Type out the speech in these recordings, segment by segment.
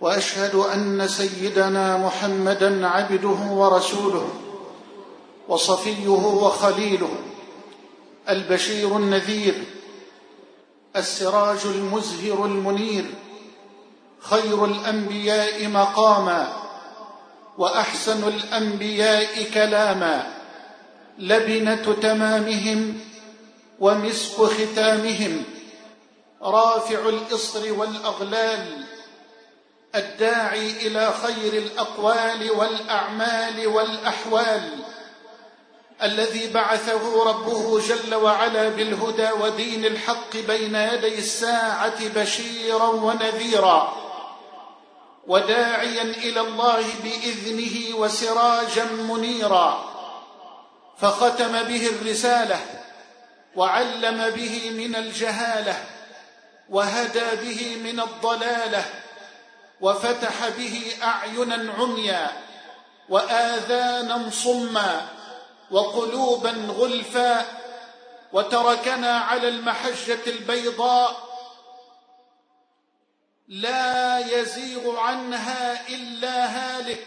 وأشهد أن سيدنا محمدا عبده ورسوله وصفيه وخليله البشير النذير السراج المزهر المنير خير الأنبياء مقاما وأحسن الأنبياء كلاما لبنة تمامهم ومسك ختامهم رافع الإصر والأغلال الداعي إلى خير الأقوال والأعمال والأحوال الذي بعثه ربه جل وعلا بالهدى ودين الحق بين يدي الساعة بشيرا ونذيرا وداعيا إلى الله بإذنه وسراجا منيرا فختم به الرسالة وعلم به من الجهالة وهدى به من الضلالة وفتح به أعينا عميا وآذانا صما وقلوبا غلفا وتركنا على المحجة البيضاء لا يزيغ عنها إلا هالك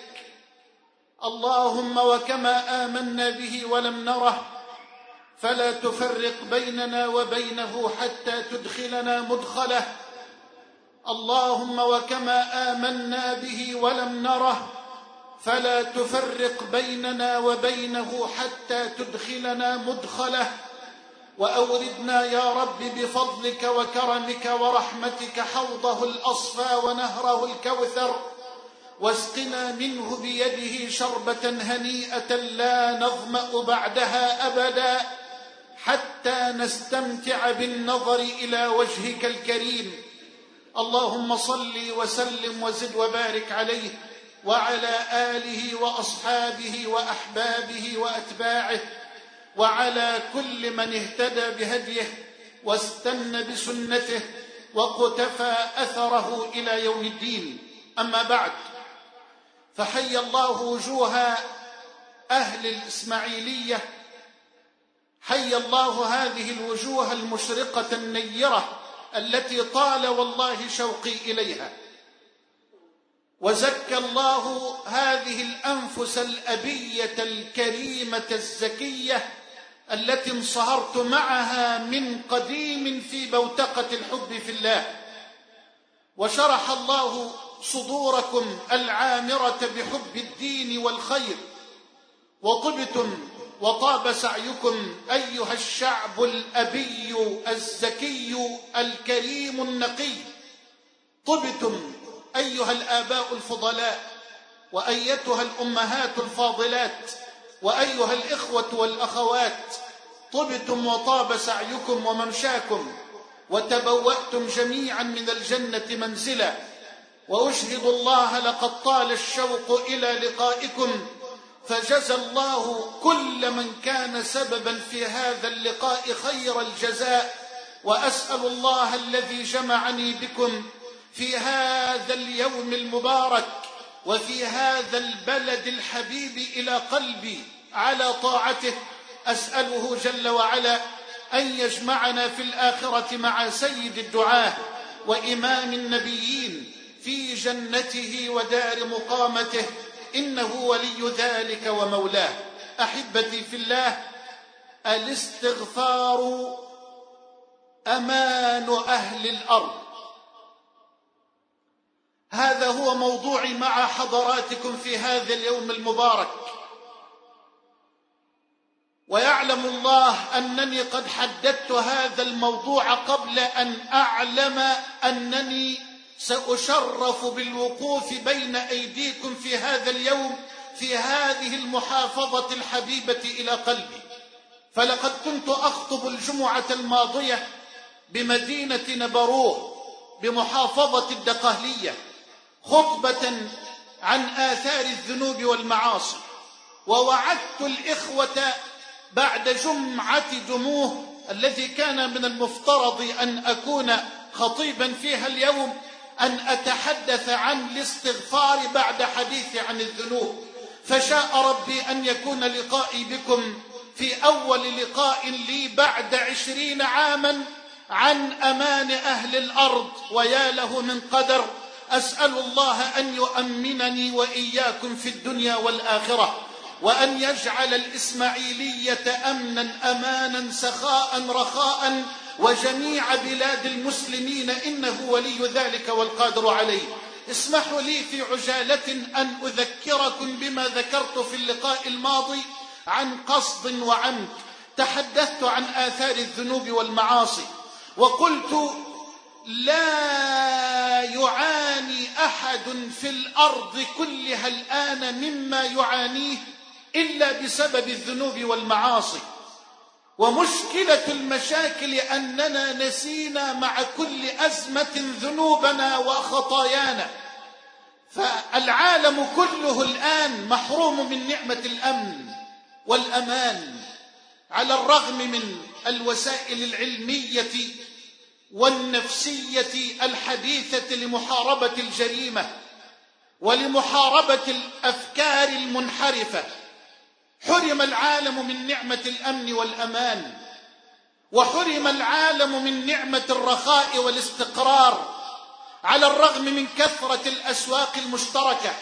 اللهم وكما آمنا به ولم نره فلا تفرق بيننا وبينه حتى تدخلنا مدخله اللهم وكما آمنا به ولم نره فلا تفرق بيننا وبينه حتى تدخلنا مدخله وأوردنا يا رب بفضلك وكرمك ورحمتك حوضه الأصفى ونهره الكوثر واسقنا منه بيده شربة هنيئة لا نظمأ بعدها أبدا حتى نستمتع بالنظر إلى وجهك الكريم اللهم صل وسلم وزد وبارك عليه وعلى آله وأصحابه وأحبابه وأتباعه وعلى كل من اهتدى بهديه واستنى بسنته وقتفى أثره إلى يوم الدين. أما بعد فحي الله وجوه أهل الإسماعيلية. حي الله هذه الوجوه المشرقة النيرة. التي طال والله شوقي إليها. وزكى الله هذه الأنفس الأبية الكريمة الزكية التي انصهرت معها من قديم في بوتقة الحب في الله. وشرح الله صدوركم العامرة بحب الدين والخير. وطبتم وطاب سعيكم أيها الشعب الأبي الزكي الكريم النقي. طبتم أيها الآباء الفضلاء وأيتها الأمهات الفاضلات وأيها الإخوة والأخوات. طبتم وطاب سعيكم وممشاكم وتبوأتم جميعا من الجنة منزلا. وأشهد الله لقد طال الشوق إلى لقائكم فجزى الله كل من كان سببا في هذا اللقاء خير الجزاء وأسأل الله الذي جمعني بكم في هذا اليوم المبارك وفي هذا البلد الحبيب إلى قلبي على طاعته أسأله جل وعلا أن يجمعنا في الآخرة مع سيد الدعاه وإمام النبيين في جنته ودار مقامته إنه ولي ذلك ومولاه. أحبتي في الله الاستغفار أمان أهل الأرض. هذا هو موضوعي مع حضراتكم في هذا اليوم المبارك. ويعلم الله أنني قد حددت هذا الموضوع قبل أن أعلم أنني سأشرف بالوقوف بين أيديكم في هذا اليوم في هذه المحافظة الحبيبة إلى قلبي. فلقد كنت أخطب الجمعة الماضية بمدينة نبروه بمحافظة الدقهلية خطبة عن آثار الذنوب والمعاصي. ووعدت الإخوة بعد جمعة جموه الذي كان من المفترض أن أكون خطيبا فيها اليوم أن أتحدث عن الاستغفار بعد حديث عن الذنوب. فشاء ربي أن يكون لقائي بكم في أول لقاء لي بعد عشرين عاما عن أمان أهل الأرض ويا له من قدر. أسأل الله أن يؤمنني وإياكم في الدنيا والآخرة وأن يجعل الإسماعيلية أمنا أمانا سخاء رخاء وجميع بلاد المسلمين إنه ولي ذلك والقادر عليه. اسمحوا لي في عجالة أن أذكركم بما ذكرت في اللقاء الماضي عن قصد وعمد تحدثت عن آثار الذنوب والمعاصي وقلت لا يعاني أحد في الأرض كلها الآن مما يعانيه إلا بسبب الذنوب والمعاصي. ومشكلة المشاكل أننا نسينا مع كل أزمة ذنوبنا وخطايانا. فالعالم كله الآن محروم من نعمة الأمن والأمان على الرغم من الوسائل العلمية والنفسية الحديثة لمحاربة الجريمة ولمحاربة الأفكار المنحرفة. حرم العالم من نعمة الأمن والأمان وحرم العالم من نعمة الرخاء والاستقرار على الرغم من كثرة الأسواق المشتركة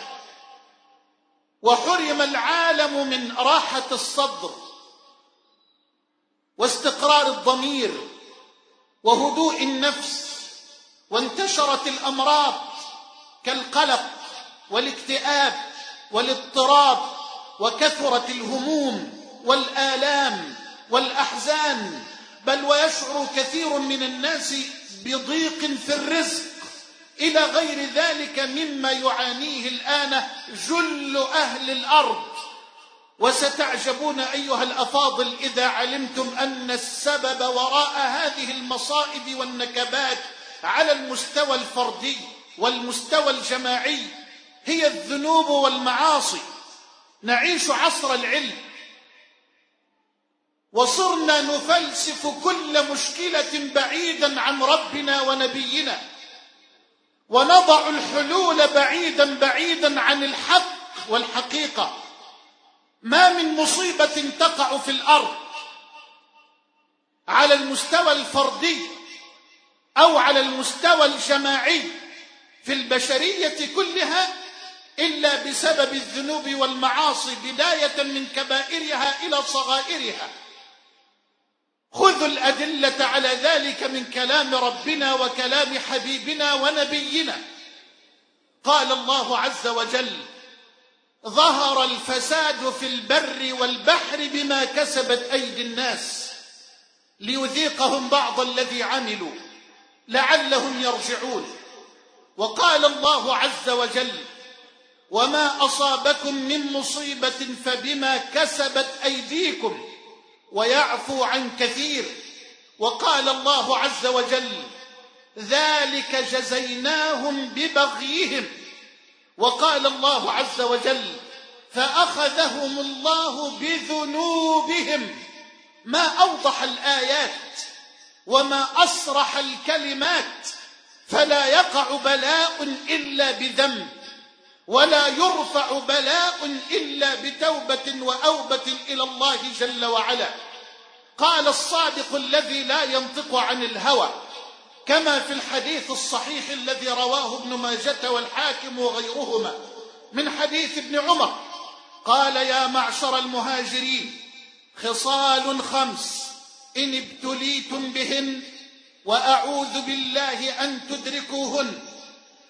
وحرم العالم من راحة الصدر واستقرار الضمير وهدوء النفس وانتشرت الأمراض كالقلق والاكتئاب والاضطراب وكثرت الهموم والآلام والأحزان بل ويشعر كثير من الناس بضيق في الرزق. إلى غير ذلك مما يعانيه الآن جل أهل الأرض. وستعجبون أيها الأفاضل إذا علمتم أن السبب وراء هذه المصائب والنكبات على المستوى الفردي والمستوى الجماعي هي الذنوب والمعاصي. نعيش عصر العلم. وصرنا نفلسف كل مشكلة بعيدا عن ربنا ونبينا. ونضع الحلول بعيدا بعيدا عن الحق والحقيقة. ما من مصيبة تقع في الأرض على المستوى الفردي أو على المستوى الجماعي في البشرية كلها إلا بسبب الذنوب والمعاصي بداية من كبائرها إلى صغائرها. خذوا الأدلة على ذلك من كلام ربنا وكلام حبيبنا ونبينا. قال الله عز وجل ظهر الفساد في البر والبحر بما كسبت أيدي الناس ليذيقهم بعض الذي عملوا لعلهم يرجعون. وقال الله عز وجل وما أصابكم من مصيبة فبما كسبت أيديكم ويعفو عن كثير وقال الله عز وجل ذلك جزيناهم ببغيهم وقال الله عز وجل فأخذهم الله بذنوبهم ما أوضح الآيات وما أصرح الكلمات فلا يقع بلاء إلا بذنب ولا يرفع بلاء إلا بتوبة وأوبة إلى الله جل وعلا. قال الصادق الذي لا ينطق عن الهوى كما في الحديث الصحيح الذي رواه ابن ماجة والحاكم وغيرهما من حديث ابن عمر قال يا معشر المهاجرين خصال خمس إن ابتليتم بهن وأعوذ بالله أن تدركوهن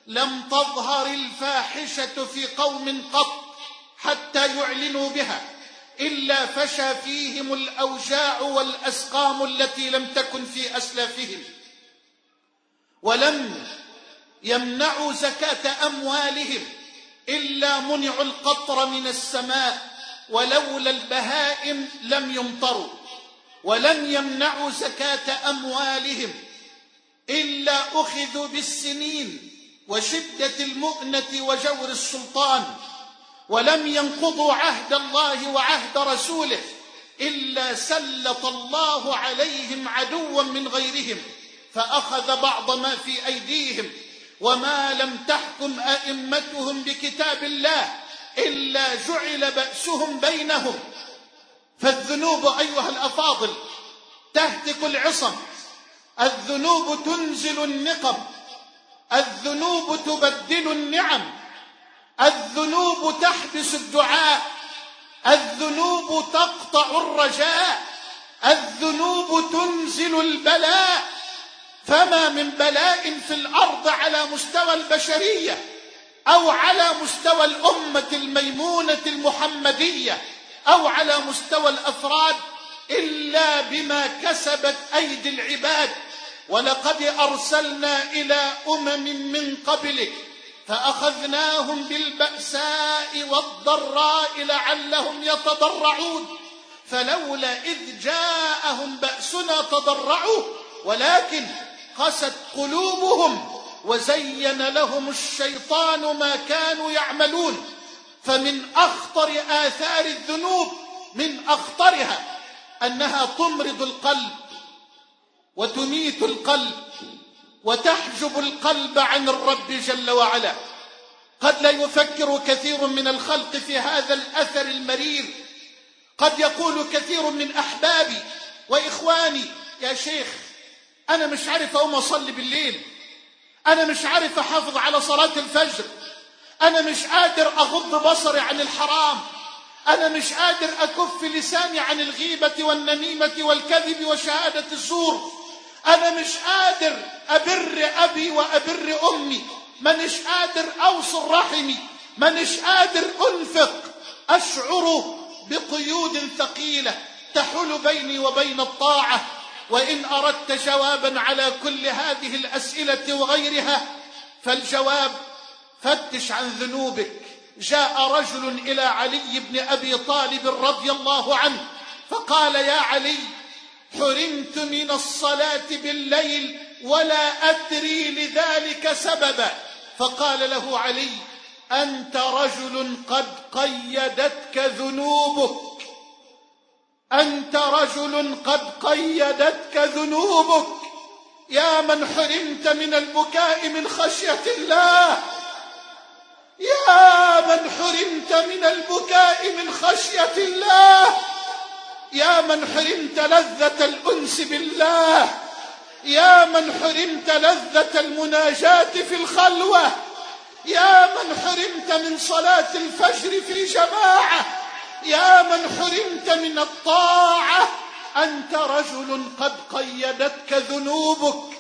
لم تظهر الفاحشة في قوم قط حتى يعلنوا بها إلا فشى فيهم الأوجاع والأسقام التي لم تكن في أسلافهم. ولم يمنعوا زكاة أموالهم إلا منعوا القطر من السماء ولولا البهائم لم يمطروا. ولم يمنعوا زكاة أموالهم إلا أخذوا بالسنين وشدة المؤنة وجور السلطان ولم ينقضوا عهد الله وعهد رسوله إلا سلط الله عليهم عدوا من غيرهم فأخذ بعض ما في أيديهم وما لم تحكم أئمتهم بكتاب الله إلا جعل بأسهم بينهم. فالذنوب أيها الأفاضل تهتك العصم الذنوب تنزل النقم. الذنوب تبدل النعم. الذنوب تحبس الدعاء. الذنوب تقطع الرجاء. الذنوب تنزل البلاء. فما من بلاء في الأرض على مستوى البشرية أو على مستوى الأمة الميمونة المحمدية أو على مستوى الأفراد إلا بما كسبت أيدي العباد. ولقد أرسلنا إلى أمم من قبلك فأخذناهم بالبأساء والضراء لعلهم يتضرعون. فلولا إذ جاءهم بأسنا تضرعوا ولكن قست قلوبهم وزين لهم الشيطان ما كانوا يعملون. فمن أخطر آثار الذنوب من أخطرها أنها تمرض القلب. وتميت القلب وتحجب القلب عن الرب جل وعلا. قد لا يفكر كثير من الخلق في هذا الأثر المرير. قد يقول كثير من أحبابي وإخواني يا شيخ أنا مش عارف أقوم أصلي بالليل. أنا مش عارف أحافظ على صلاة الفجر. أنا مش قادر أغض بصري عن الحرام. أنا مش قادر أكف لساني عن الغيبة والنميمة والكذب وشهادة الزور. أنا مش قادر أبر أبي وأبر أمي مانيش قادر أوصل رحمي مانيش قادر أنفق. أشعر بقيود ثقيلة تحول بيني وبين الطاعة وإن أردت جوابا على كل هذه الأسئلة وغيرها فالجواب فتش عن ذنوبك. جاء رجل إلى علي بن أبي طالب رضي الله عنه فقال يا علي حرمت من الصلاة بالليل ولا ادري لذلك سببا. فقال له علي أنت رجل قد قيدتك ذنوبك. أنت رجل قد قيدتك ذنوبك. يا من حرمت من البكاء من خشية الله. يا من حرمت من البكاء من خشية الله. يا من حرمت لذة الأنس بالله. يا من حرمت لذة المناجاة في الخلوة. يا من حرمت من صلاة الفجر في جماعة. يا من حرمت من الطاعة. أنت رجل قد قيدتك ذنوبك.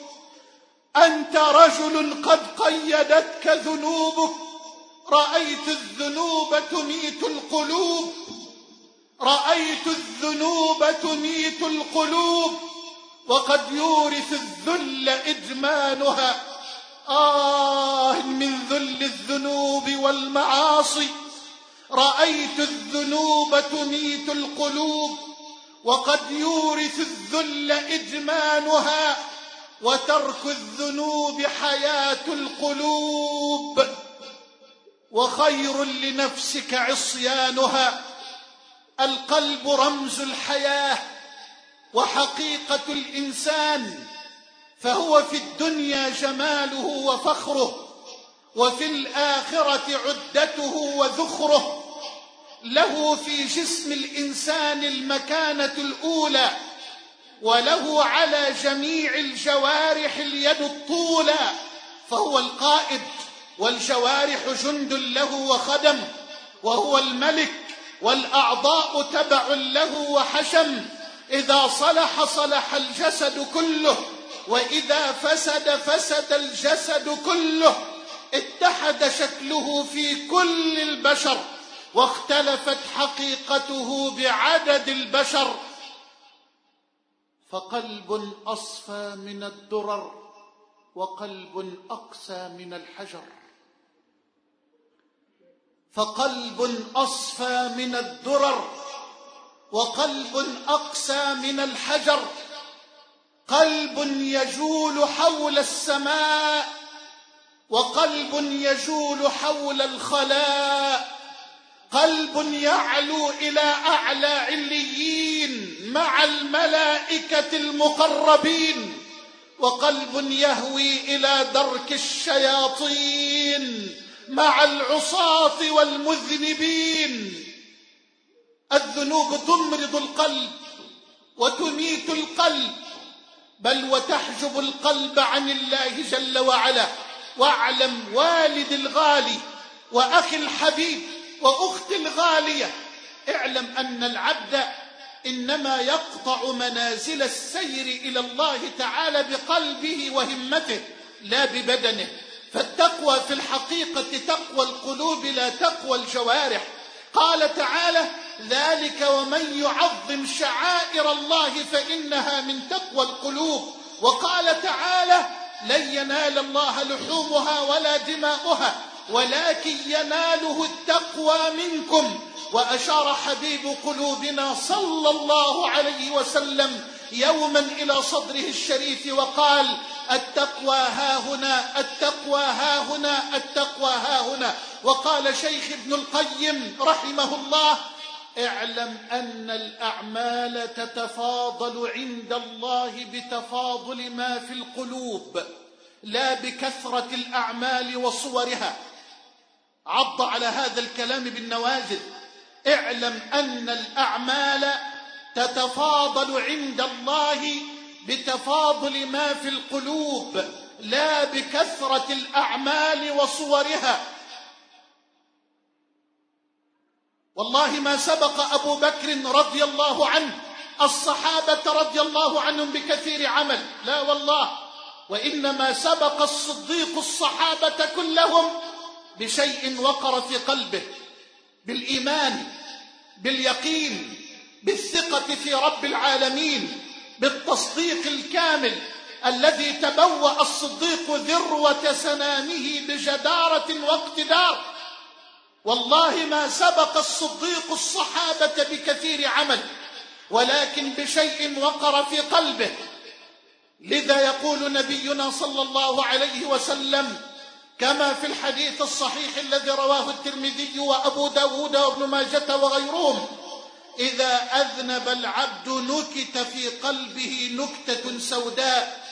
أنت رجل قد قيدتك ذنوبك. رأيت الذنوب تميت القلوب. رأيت الذنوب تميت القلوب وقد يورث الذل إدمانها. آه من ذل الذنوب والمعاصي. رأيت الذنوب تميت القلوب وقد يورث الذل إدمانها. وترك الذنوب حياة القلوب وخير لنفسك عصيانها. القلب رمز الحياة وحقيقة الإنسان فهو في الدنيا جماله وفخره وفي الآخرة عدته وذخره. له في جسم الإنسان المكانة الأولى وله على جميع الجوارح اليد الطولى فهو القائد والجوارح جند له وخدم وهو الملك والأعضاء تبع له وحشم. إذا صلح صلح الجسد كله وإذا فسد فسد الجسد كله. اتحد شكله في كل البشر واختلفت حقيقته بعدد البشر. فقلب أصفى من الدرر وقلب أقسى من الحجر. فقلب أصفى من الدرر وقلب أقسى من الحجر قلب يجول حول السماء وقلب يجول حول الخلاء قلب يعلو إلى أعلى عليين مع الملائكة المقربين وقلب يهوي إلى درك الشياطين مع العصاة والمذنبين. الذنوب تمرض القلب وتميت القلب بل وتحجب القلب عن الله جل وعلا. واعلم والد الغالي وأخي الحبيب وأختي الغالية. اعلم أن العبد إنما يقطع منازل السير إلى الله تعالى بقلبه وهمته لا ببدنه. فالتقوى في الحقيقة تقوى القلوب لا تقوى الجوارح. قال تعالى ذلك ومن يعظم شعائر الله فإنها من تقوى القلوب. وقال تعالى لن ينال الله لحومها ولا دماؤها ولكن يناله التقوى منكم. وأشار حبيب قلوبنا صلى الله عليه وسلم يوما إلى صدره الشريف وقال التقوى ها هنا التقوى ها هنا التقوى ها هنا. وقال شيخ ابن القيم رحمه الله اعلم أن الأعمال تتفاضل عند الله بتفاضل ما في القلوب لا بكثرة الأعمال وصورها. عض على هذا الكلام بالنوازل. اعلم أن الأعمال تتفاضل عند الله بتفاضل ما في القلوب لا بكثرة الأعمال وصورها. والله ما سبق أبو بكر رضي الله عنه الصحابة رضي الله عنهم بكثير عمل. لا والله وإنما سبق الصديق الصحابة كلهم بشيء وقر في قلبه بالإيمان باليقين بالثقة في رب العالمين بالتصديق الكامل الذي تبوأ الصديق ذروه سنامه بجدارة واقتدار. والله ما سبق الصديق الصحابة بكثير عمل ولكن بشيء وقر في قلبه. لذا يقول نبينا صلى الله عليه وسلم كما في الحديث الصحيح الذي رواه الترمذي وأبو داود وابن ماجة وغيرهم إذا أذنب العبد نكت في قلبه نكتة سوداء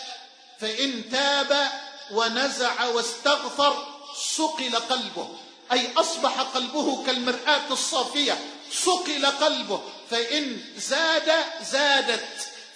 فإن تاب ونزع واستغفر صقل قلبه. أي أصبح قلبه كالمرآة الصافية صقل قلبه. فإن زاد زادت.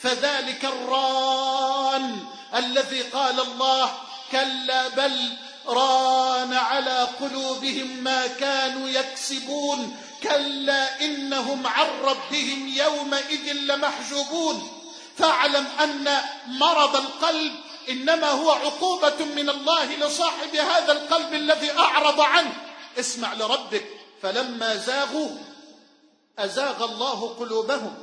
فذلك الران الذي قال الله كلا بل ران على قلوبهم ما كانوا يكسبون. كلا إنهم عن ربهم يومئذ لمحجوبون. فاعلم أن مرض القلب إنما هو عقوبة من الله لصاحب هذا القلب الذي أعرض عنه. اسمع لربك فلما زاغوا أزاغ الله قلوبهم.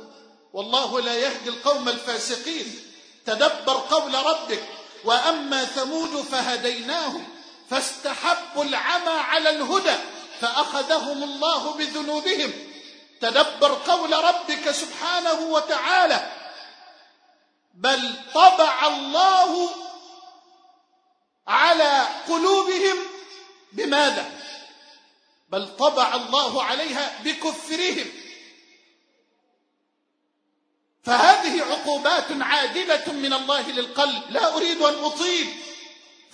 والله لا يهدي القوم الفاسقين. تدبر قول ربك وأما ثمود فهديناهم فاستحبوا العمى على الهدى. فأخذهم الله بذنوبهم. تدبر قول ربك سبحانه وتعالى. بل طبع الله على قلوبهم بماذا؟ بل طبع الله عليها بكفرهم. فهذه عقوبات عادلة من الله للقلب. لا أريد أن أطيل.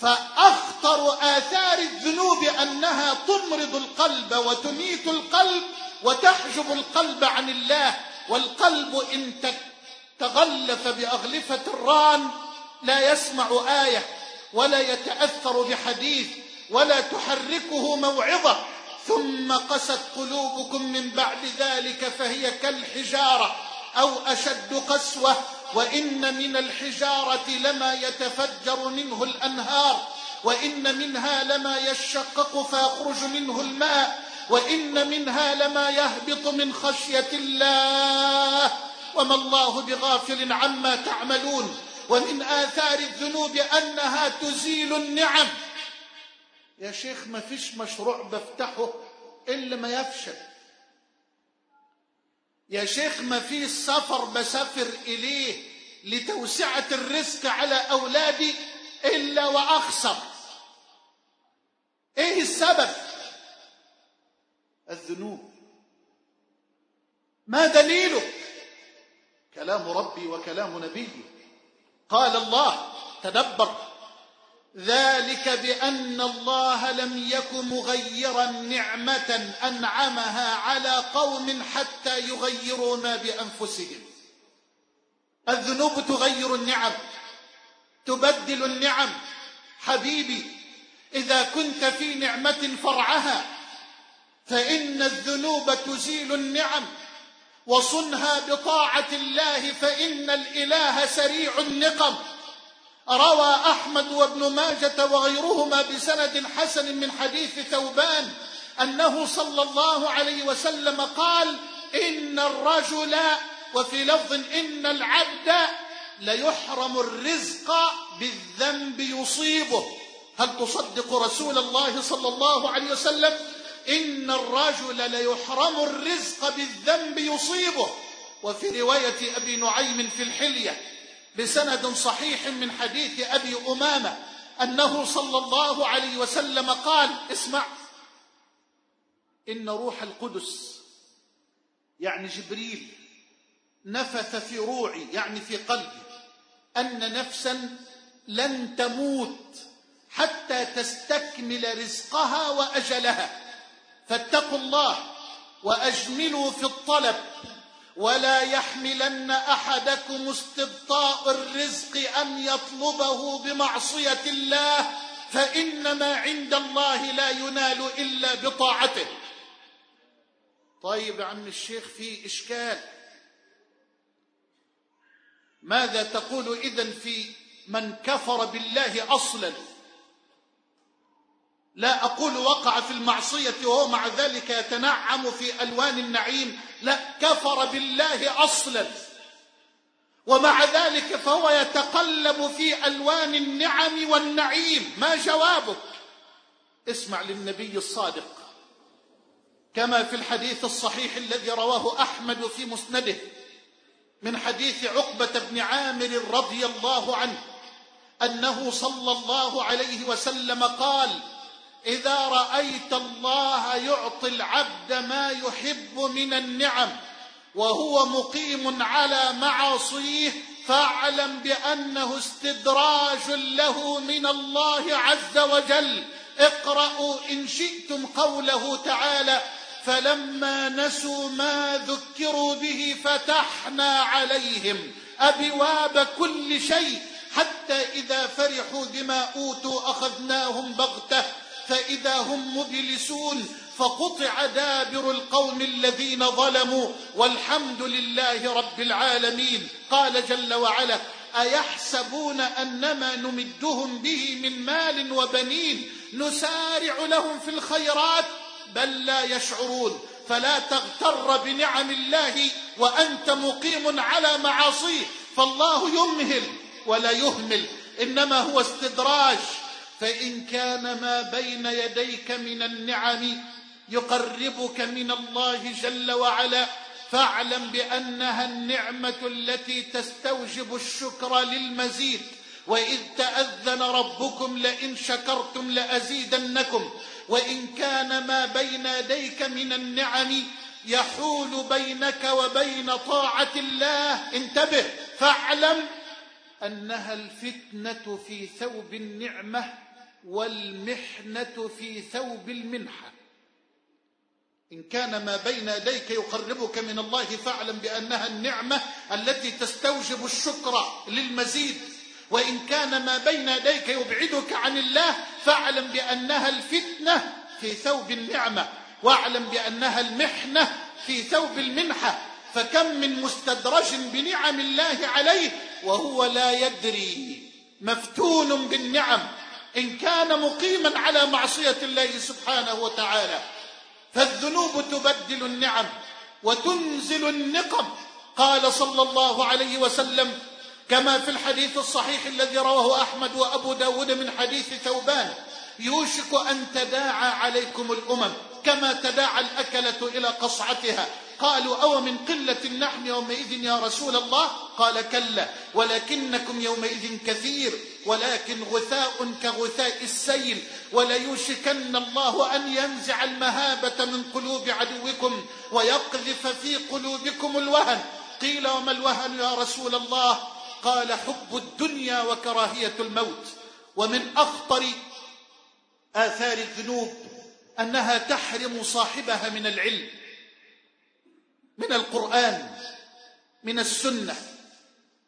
فأخطر آثار الذنوب أنها تمرض القلب وتميت القلب وتحجب القلب عن الله والقلب إن تغلف بأغلفة الران لا يسمع آية ولا يتأثر بحديث ولا تحركه موعظة ثم قست قلوبكم من بعد ذلك فهي كالحجارة أو أشد قسوة وإن من الحجارة لما يتفجر منه الأنهار وإن منها لما يشقق فيخرج منه الماء وإن منها لما يهبط من خشية الله. وما الله بغافل عما تعملون. ومن آثار الذنوب أنها تزيل النعم. يا شيخ ما فيش مشروع بفتحه إلا ما يفشل. يا شيخ ما في سفر بسافر إليه لتوسعة الرزق على أولادي إلا وأخسر. إيه السبب؟ الذنوب. ما دليلك كلام ربي وكلام نبيه. قال الله تدبر. ذلك بأن الله لم يك مغيرا نعمة أنعمها على قوم حتى يغيروا ما بأنفسهم. الذنوب تغير النعم تبدل النعم. حبيبي إذا كنت في نعمة فرعها فإن الذنوب تزيل النعم وصنها بطاعة الله فإن الإله سريع النقم. روى أحمد وابن ماجة وغيرهما بسند حسن من حديث ثوبان أنه صلى الله عليه وسلم قال إن الرجل وفي لفظ إن العبد ليحرم الرزق بالذنب يصيبه. هل تصدق رسول الله صلى الله عليه وسلم؟ إن الرجل ليحرم الرزق بالذنب يصيبه. وفي رواية أبي نعيم في الحلية بسند صحيح من حديث أبي أمامة أنه صلى الله عليه وسلم قال اسمع إن روح القدس يعني جبريل نفث في روعي يعني في قلبي أن نفسا لن تموت حتى تستكمل رزقها وأجلها. فاتقوا الله وأجملوا في الطلب. ولا يحملن أحدكم استبطاء الرزق أن يطلبه بمعصية الله فان ما عند الله لا ينال إلا بطاعته. طيب يا عم الشيخ في إشكال. ماذا تقول إذن في من كفر بالله أصلا؟ لا أقول وقع في المعصية وهو مع ذلك يتنعم في ألوان النعيم لا كفر بالله أصلا. ومع ذلك فهو يتقلب في ألوان النعم والنعيم. ما جوابك؟ اسمع للنبي الصادق كما في الحديث الصحيح الذي رواه أحمد في مسنده من حديث عقبة بن عامر رضي الله عنه أنه صلى الله عليه وسلم قال إذا رأيت الله يعطي العبد ما يحب من النعم وهو مقيم على معاصيه فاعلم بأنه استدراج له من الله عز وجل. اقرأوا إن شئتم قوله تعالى فلما نسوا ما ذكروا به فتحنا عليهم أبواب كل شيء حتى إذا فرحوا بما أوتوا أخذناهم بغتة. فإذا هم مبلسون فقطع دابر القوم الذين ظلموا والحمد لله رب العالمين. قال جل وعلا أيحسبون أنما نمدهم به من مال وبنين نسارع لهم في الخيرات بل لا يشعرون. فلا تغتر بنعم الله وأنت مقيم على معاصيه. فالله يمهل ولا يهمل. إنما هو استدراج فإن كان ما بين يديك من النعم يقربك من الله جل وعلا فاعلم بأنها النعمة التي تستوجب الشكر للمزيد. وإذ تأذن ربكم لئن شكرتم لأزيدنكم. وإن كان ما بين يديك من النعم يحول بينك وبين طاعة الله انتبه فاعلم أنها الفتنة في ثوب النعمة والمحنة في ثوب المنحة. إن كان ما بين يديك يقربك من الله فاعلم بأنها النعمة التي تستوجب الشكر للمزيد. وإن كان ما بين يديك يبعدك عن الله فاعلم بأنها الفتنة في ثوب النعمة. واعلم بأنها المحنة في ثوب المنحة. فكم من مستدرج بنعم الله عليه وهو لا يدري. مفتون بالنعم. إن كان مقيما على معصية الله سبحانه وتعالى فالذنوب تبدل النعم وتنزل النقم. قال صلى الله عليه وسلم كما في الحديث الصحيح الذي رواه أحمد وأبو داود من حديث ثوبان يوشك أن تداعى عليكم الأمم كما تداعى الأكلة إلى قصعتها. قالوا أو من قلة نحن يومئذ يا رسول الله؟ قال كلا. ولكنكم يومئذ كثير ولكن غثاء كغثاء السيل وليوشكن الله أن ينزع المهابة من قلوب عدوكم ويقذف في قلوبكم الوهن. قيل وما الوهن يا رسول الله؟ قال حب الدنيا وكراهية الموت. ومن أخطر آثار الذنوب أنها تحرم صاحبها من العلم. من القرآن من السنة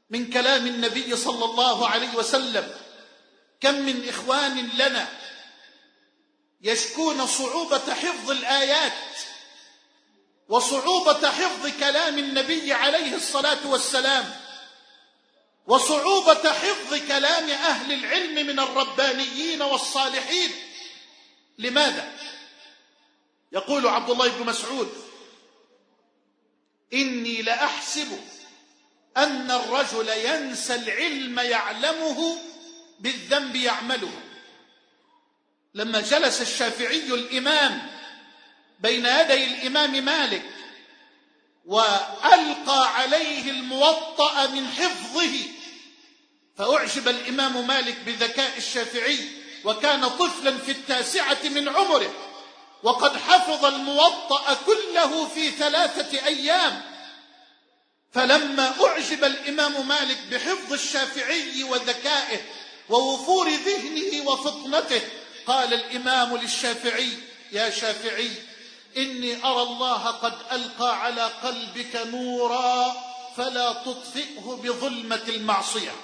من كلام النبي صلى الله عليه وسلم كم من إخوان لنا يشكون صعوبة حفظ الآيات وصعوبة حفظ كلام النبي عليه الصلاة والسلام وصعوبة حفظ كلام أهل العلم من الربانيين والصالحين لماذا؟ يقول عبد الله بن مسعود إني لأحسب أن الرجل ينسى العلم يعلمه بالذنب يعمله. لما جلس الشافعي الإمام بين يدي الإمام مالك وألقى عليه الموطأ من حفظه فأعجب الإمام مالك بذكاء الشافعي وكان طفلا في التاسعة من عمره. وقد حفظ الموطأ كله في ثلاثة أيام. فلما أعجب الإمام مالك بحفظ الشافعي وذكائه ووفور ذهنه وفطنته قال الإمام للشافعي يا شافعي إني أرى الله قد ألقى على قلبك نورا فلا تطفئه بظلمة المعصية.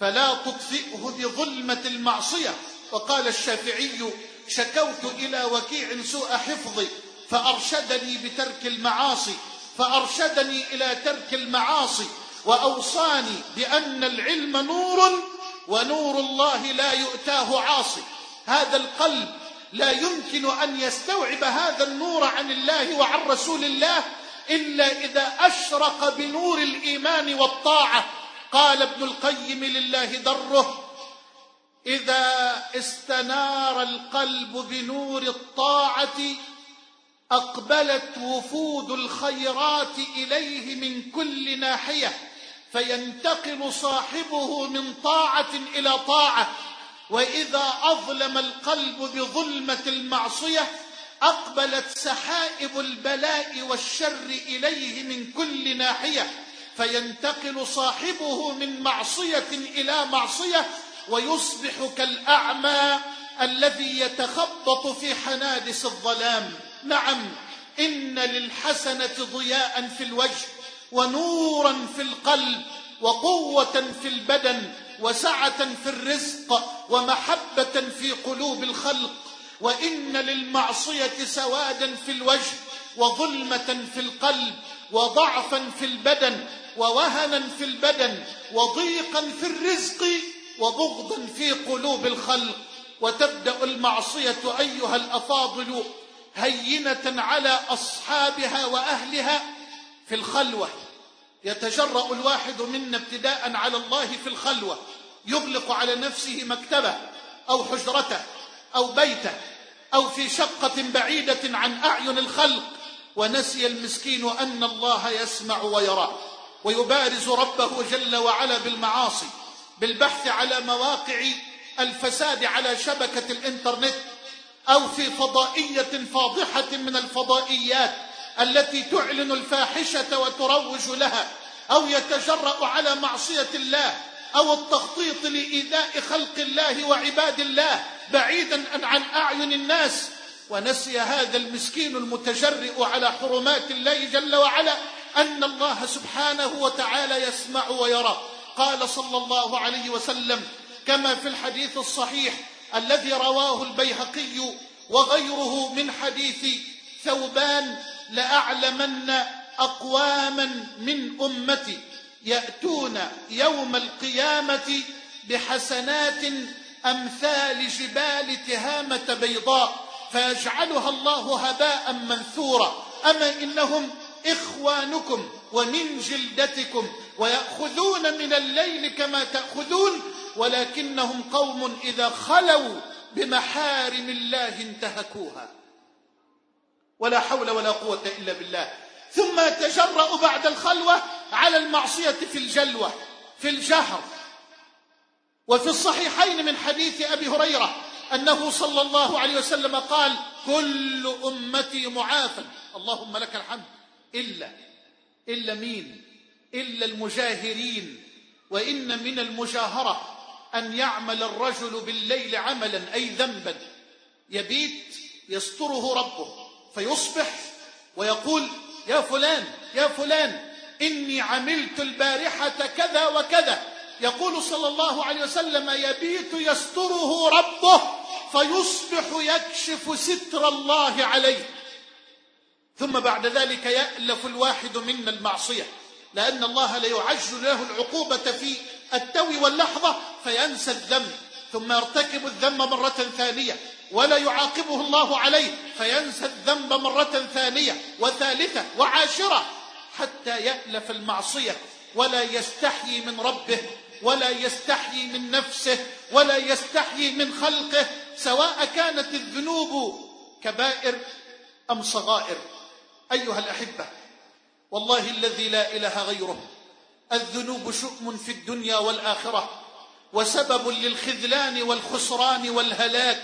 فلا تطفئه بظلمة المعصية. وقال الشافعي شكوت إلى وكيع سوء حفظي فأرشدني بترك المعاصي فأرشدني إلى ترك المعاصي وأوصاني بأن العلم نور ونور الله لا يؤتاه عاصي. هذا القلب لا يمكن أن يستوعب هذا النور عن الله وعن رسول الله إلا إذا أشرق بنور الإيمان والطاعة. قال ابن القيم لله دره إذا استنار القلب بنور الطاعة أقبلت وفود الخيرات إليه من كل ناحية فينتقل صاحبه من طاعة إلى طاعة. وإذا أظلم القلب بظلمة المعصية أقبلت سحائب البلاء والشر إليه من كل ناحية. فينتقل صاحبه من معصية إلى معصية ويصبح كالأعمى الذي يتخبط في حنادس الظلام. نعم إن للحسنة ضياء في الوجه ونورا في القلب وقوة في البدن وسعة في الرزق ومحبة في قلوب الخلق. وإن للمعصية سوادا في الوجه وظلمة في القلب وضعفا في البدن ووهنا في البدن وضيقا في الرزق وبغضا في قلوب الخلق وتبدأ المعصية أيها الأفاضل هينة على أصحابها وأهلها في الخلوة. يتجرأ الواحد منا ابتداء على الله في الخلوة يغلق على نفسه مكتبة أو حجرته أو بيته أو في شقة بعيدة عن أعين الخلق. ونسي المسكين أن الله يسمع ويرى ويبارز ربه جل وعلا بالمعاصي. بالبحث على مواقع الفساد على شبكة الإنترنت أو في فضائية فاضحة من الفضائيات التي تعلن الفاحشة وتروج لها أو يتجرأ على معصية الله أو التخطيط لإيذاء خلق الله وعباد الله بعيدا عن أعين الناس. ونسي هذا المسكين المتجرئ على حرمات الله جل وعلا أن الله سبحانه وتعالى يسمع ويرى. قال صلى الله عليه وسلم كما في الحديث الصحيح الذي رواه البيهقي وغيره من حديث ثوبان لأعلمن أقواما من أمتي يأتون يوم القيامة بحسنات أمثال جبال تهامة بيضاء فيجعلها الله هباء منثورا. أما إنهم إخوانكم ومن جلدتكم ويأخذون من الليل كما تأخذون ولكنهم قوم إذا خلوا بمحارم الله انتهكوها. ولا حول ولا قوة إلا بالله. ثم يتجرأ بعد الخلوة على المعصية في الجلوة في الجهر. وفي الصحيحين من حديث أبي هريرة أنه صلى الله عليه وسلم قال كل أمتي معافى. اللهم لك الحمد. إلا إلا مين؟ إلا المجاهرين وإن من المجاهرة أن يعمل الرجل بالليل عملا أي ذنبا. يبيت يستره ربه فيصبح ويقول يا فلان يا فلان إني عملت البارحة كذا وكذا. يقول صلى الله عليه وسلم يبيت يستره ربه فيصبح يكشف ستر الله عليه. ثم بعد ذلك يألف الواحد منا المعصية. لأن الله ليعجل له العقوبة في التو واللحظة فينسى الذنب ثم يرتكب الذنب مرة ثانية ولا يعاقبه الله عليه فينسى الذنب مرة ثانية وثالثة وعاشرة حتى يألف المعصية ولا يستحيي من ربه ولا يستحيي من نفسه ولا يستحيي من خلقه سواء كانت الذنوب كبائر أم صغائر. أيها الأحبة والله الذي لا إله غيره. الذنوب شؤم في الدنيا والآخرة وسبب للخذلان والخسران والهلاك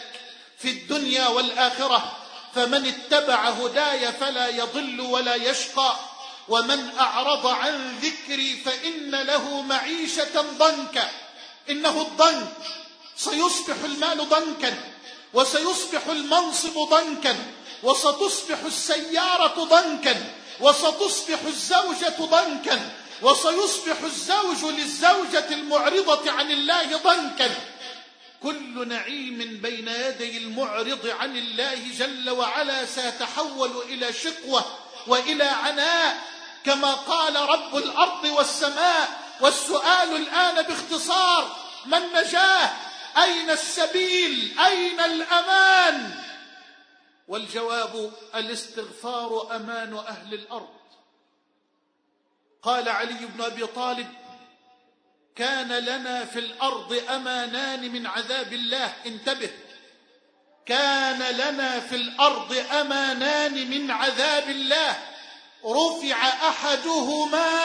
في الدنيا والآخرة. فمن اتبع هداي فلا يضل ولا يشقى ومن أعرض عن ذكري فإن له معيشة ضنكا. إنه الضنك سيصبح المال ضنكا وسيصبح المنصب ضنكا وستصبح السيارة ضنكا. وستصبح الزوجة ضنكا وسيصبح الزوج للزوجة المعرضة عن الله ضنكا. كل نعيم بين يدي المعرض عن الله جل وعلا سيتحول إلى شقوة وإلى عناء. كما قال رب الأرض والسماء والسؤال الآن باختصار ما النجاة أين السبيل؟ أين الأمان؟ والجواب الاستغفار أمان أهل الأرض. قال علي بن أبي طالب كان لنا في الأرض أمانان من عذاب الله انتبه. كان لنا في الأرض أمانان من عذاب الله. رفع أحدهما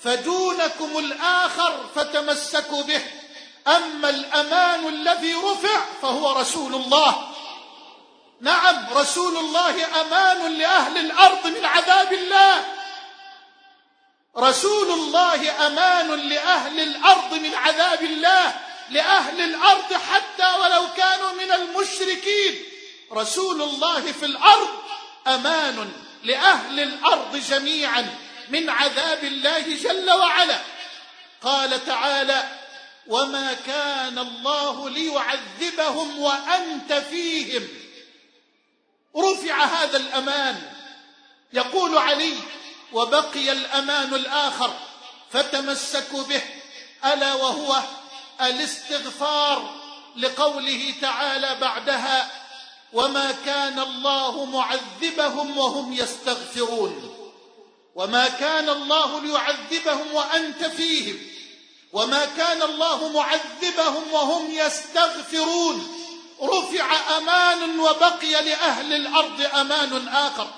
فدونكم الآخر فتمسكوا به. أما الأمان الذي رفع فهو رسول الله. نعم رسول الله أمان لأهل الأرض من عذاب الله. رسول الله أمان لأهل الأرض من عذاب الله لأهل الأرض حتى ولو كانوا من المشركين. رسول الله في الأرض أمان لأهل الأرض جميعا من عذاب الله جل وعلا. قال تعالى وما كان الله ليعذبهم وأنت فيهم رفع هذا الأمان. يقول علي وبقي الأمان الآخر فتمسكوا به ألا وهو الاستغفار لقوله تعالى بعدها وما كان الله معذبهم وهم يستغفرون. وما كان الله ليعذبهم وأنت فيهم. وما كان الله معذبهم وهم يستغفرون. رفع أمان وبقي لأهل الأرض أمان آخر.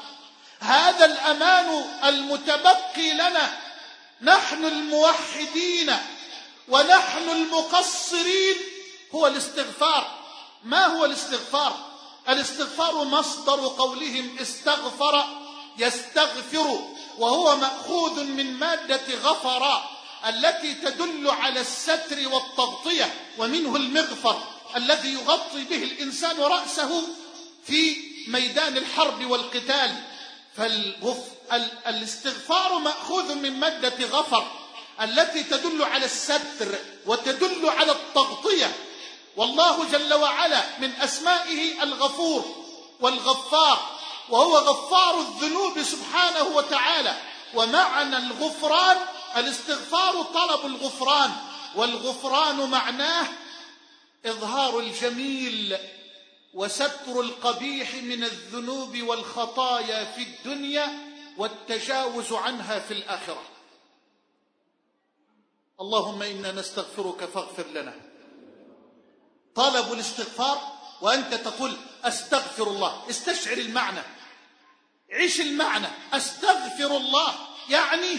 هذا الأمان المتبقي لنا. نحن الموحدين ونحن المقصرين. هو الاستغفار. ما هو الاستغفار؟ الاستغفار مصدر قولهم استغفر يستغفر وهو مأخوذ من مادة غفر التي تدل على الستر والتغطية ومنه المغفر. الذي يغطي به الإنسان رأسه في ميدان الحرب والقتال. فالاستغفار مأخوذ من مادة غفر التي تدل على الستر وتدل على التغطية. والله جل وعلا من أسمائه الغفور والغفار وهو غفار الذنوب سبحانه وتعالى. ومعنى الغفران الاستغفار طلب الغفران والغفران معناه إظهار الجميل وستر القبيح من الذنوب والخطايا في الدنيا والتجاوز عنها في الآخرة. اللهم إنا نستغفرك فاغفر لنا. طلب الاستغفار وأنت تقول أستغفر الله. استشعر المعنى. عيش المعنى. أستغفر الله. يعني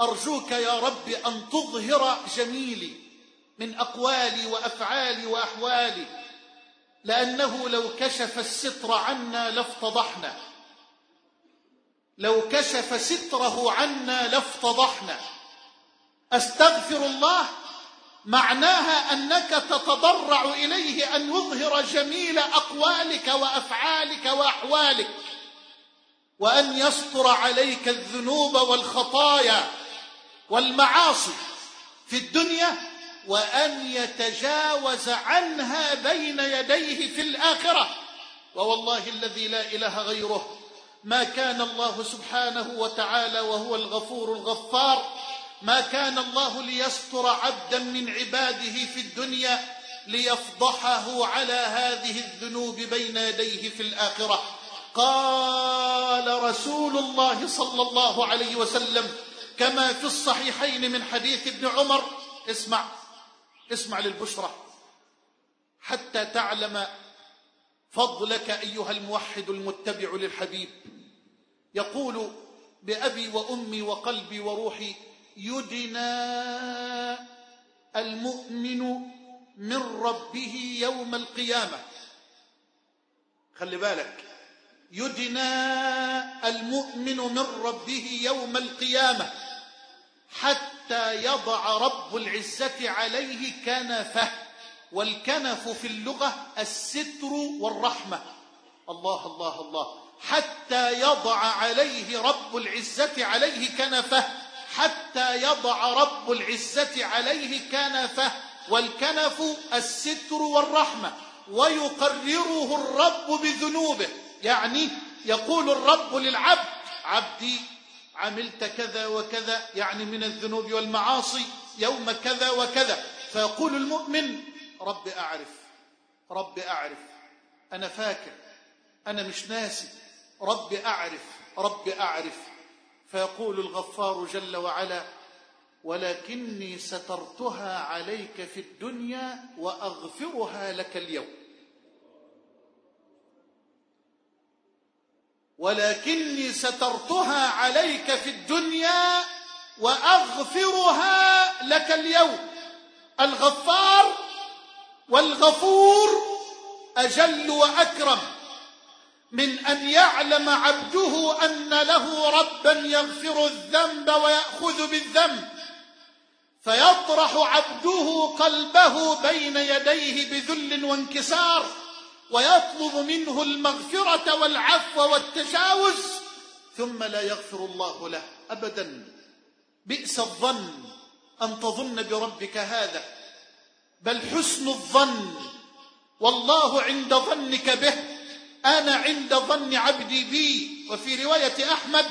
أرجوك يا رب أن تظهر جميلي. من أقوالي وأفعالي وأحوالي لأنه لو كشف الستر عنا لافتضحنا. لو كشف ستره عنا لافتضحنا. أستغفر الله؟ معناها أنك تتضرع إليه أن يظهر جميل أقوالك وأفعالك وأحوالك وأن يستر عليك الذنوب والخطايا والمعاصي في الدنيا وأن يتجاوز عنها بين يديه في الآخرة. ووالله الذي لا إله غيره. ما كان الله سبحانه وتعالى وهو الغفور الغفار. ما كان الله ليستر عبدا من عباده في الدنيا ليفضحه على هذه الذنوب بين يديه في الآخرة. قال رسول الله صلى الله عليه وسلم كما في الصحيحين من حديث ابن عمر اسمع اسمع للبشرى حتى تعلم فضلك أيها الموحد المتبع للحبيب. يقول بأبي وأمي وقلبي وروحي يدنى المؤمن من ربه يوم القيامة. خلي بالك يدنى المؤمن من ربه يوم القيامة حتى يضع رب العزة عليه كنفه والكنف في اللغة الستر والرحمة. الله الله الله. حتى يضع عليه رب العزة عليه كنفه حتى يضع رب العزة عليه كنفه والكنف الستر والرحمة. ويقرره الرب بذنوبه. يعني يقول الرب للعبد عبدي عملت كذا وكذا يعني من الذنوب والمعاصي يوم كذا وكذا. فيقول المؤمن رب أعرف رب أعرف أنا فاكر أنا مش ناسي. رب أعرف رب أعرف. فيقول الغفار جل وعلا ولكني سترتها عليك في الدنيا وأغفرها لك اليوم. ولكني سترتها عليك في الدنيا وأغفرها لك اليوم. الغفار والغفور أجل وأكرم. من أن يعلم عبده أن له ربا يغفر الذنب ويأخذ بالذنب فيطرح عبده قلبه بين يديه بذل وانكسار. ويطلب منه المغفرة والعفو والتجاوز ثم لا يغفر الله له أبدا. بئس الظن أن تظن بربك هذا بل حسن الظن. والله عند ظنك به أنا عند ظن عبدي بي. وفي رواية أحمد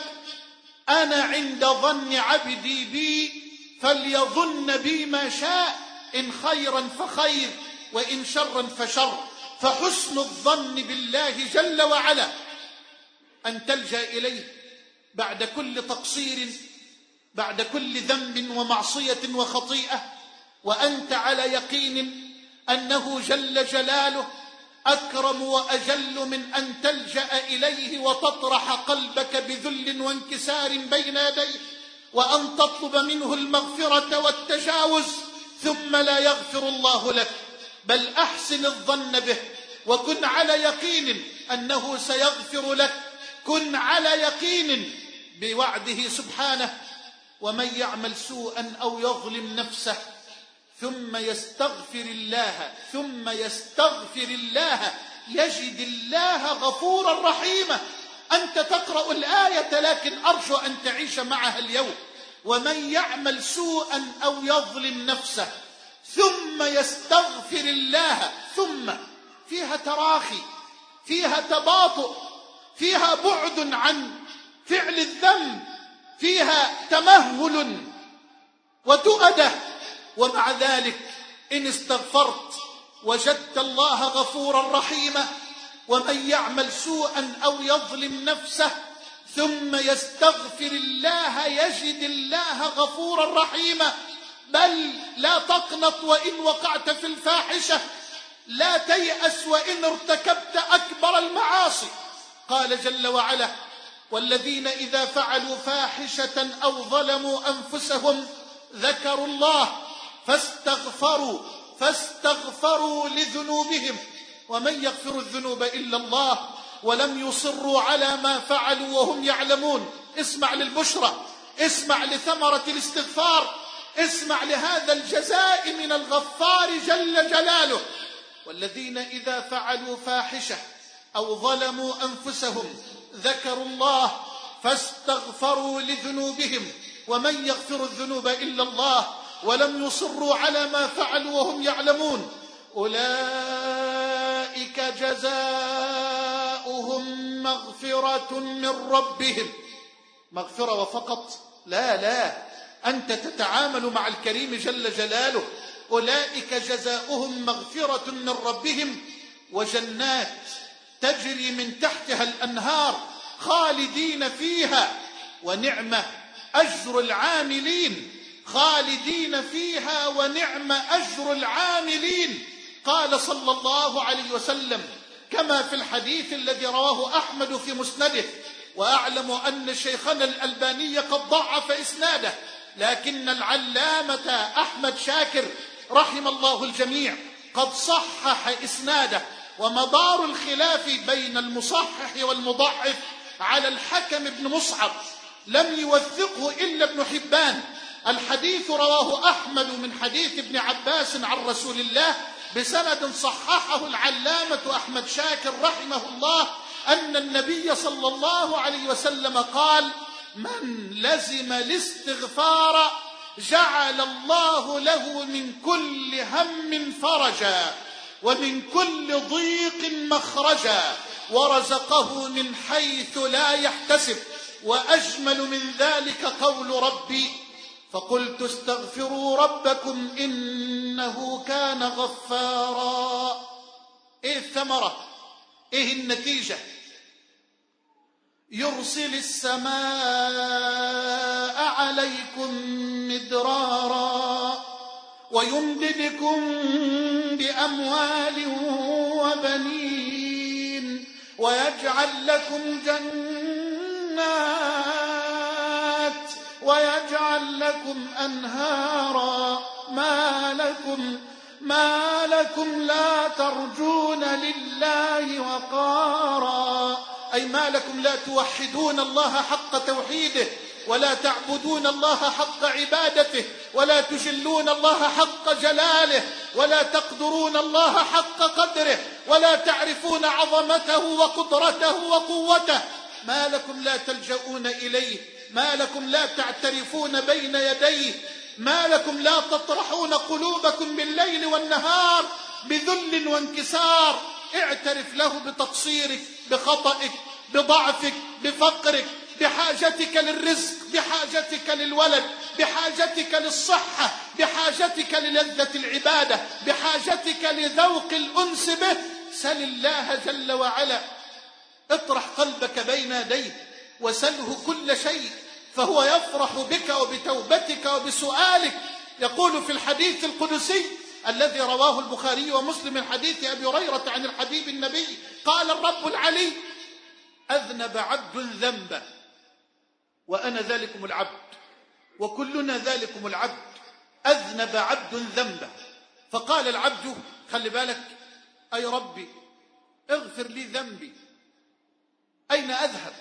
أنا عند ظن عبدي بي فليظن بي ما شاء إن خيرا فخير وإن شرا فشر. فحسن الظن بالله جل وعلا أن تلجأ إليه بعد كل تقصير بعد كل ذنب ومعصية وخطيئة وأنت على يقين أنه جل جلاله أكرم وأجل من أن تلجأ إليه وتطرح قلبك بذل وانكسار بين يديه وأن تطلب منه المغفرة والتجاوز ثم لا يغفر الله لك بل أحسن الظن به. وكن على يقين أنه سيغفر لك. كن على يقين بوعده سبحانه. ومن يعمل سوءا أو يظلم نفسه ثم يستغفر الله ثم يستغفر الله يجد الله غفورا رحيما. أنت تقرأ الآية لكن أرجو أن تعيش معها اليوم. ومن يعمل سوءا أو يظلم نفسه ثم يستغفر الله ثم فيها تراخي فيها تباطؤ فيها بعد عن فعل الذنب فيها تمهل وتؤدة. ومع ذلك إن استغفرت وجدت الله غفورا رحيما ومن يعمل سوءا أو يظلم نفسه ثم يستغفر الله يجد الله غفورا رحيما. بل لا تقنط وإن وقعت في الفاحشة لا تيأس وإن ارتكبت أكبر المعاصي. قال جل وعلا والذين إذا فعلوا فاحشة أو ظلموا أنفسهم ذكروا الله فاستغفروا فاستغفروا لذنوبهم. ومن يغفر الذنوب إلا الله ولم يصروا على ما فعلوا وهم يعلمون. اسمع للبشرى اسمع لثمرة الاستغفار اسمع لهذا الجزاء من الغفار جل جلاله. والذين إذا فعلوا فاحشة أو ظلموا أنفسهم ذكروا الله فاستغفروا لذنوبهم ومن يغفر الذنوب إلا الله ولم يصروا على ما فعلوا وهم يعلمون أولئك جزاؤهم مغفرة من ربهم مغفرة وفقط لا لا أنت تتعامل مع الكريم جل جلاله أولئك جزاؤهم مغفرة من ربهم وجنات تجري من تحتها الأنهار خالدين فيها ونعمة أجر العاملين خالدين فيها ونعم أجر العاملين قال صلى الله عليه وسلم كما في الحديث الذي رواه أحمد في مسنده وأعلم أن شيخنا الألباني قد ضعف إسناده لكن العلامة أحمد شاكر رحم الله الجميع. قد صحح إسناده ومدار الخلاف بين المصحح والمضعف على الحكم بن مصعب. لم يوثقه إلا ابن حبان. الحديث رواه أحمد من حديث ابن عباس عن رسول الله بسند صححه العلامة أحمد شاكر رحمه الله أن النبي صلى الله عليه وسلم قال من لزم الاستغفار جعل الله له من كل هم فرجا ومن كل ضيق مخرجا ورزقه من حيث لا يحتسب وأجمل من ذلك قول ربي فقلت استغفروا ربكم إنه كان غفارا. إيه الثمرة؟ إيه النتيجة؟ يرسل السماء عليكم مدرارا ويمددكم بأموال وبنين ويجعل لكم جنات ويجعل لكم أنهارا ما لكم ما لكم لا ترجون لله وقارا أي ما لكم لا توحدون الله حق توحيده ولا تعبدون الله حق عبادته ولا تجلون الله حق جلاله ولا تقدرون الله حق قدره ولا تعرفون عظمته وقدرته وقوته. ما لكم لا تلجؤون إليه ما لكم لا تعترفون بين يديه ما لكم لا تطرحون قلوبكم بالليل والنهار بذل وانكسار. اعترف له بتقصيرك بخطئك بضعفك بفقرك بحاجتك للرزق بحاجتك للولد بحاجتك للصحة بحاجتك للذة العبادة بحاجتك لذوق الأنس به. سل الله جل وعلا. اطرح قلبك بين يديه وسله كل شيء فهو يفرح بك وبتوبتك وبسؤالك. يقول في الحديث القدسي الذي رواه البخاري ومسلم من حديث أبي هريرة عن الحبيب النبي قال الرب العلي أذنب عبد ذنبا وأنا ذلكم العبد وكلنا ذلكم العبد أذنب عبد ذنبا فقال العبد خلي بالك أي ربي اغفر لي ذنبي. أين أذهب؟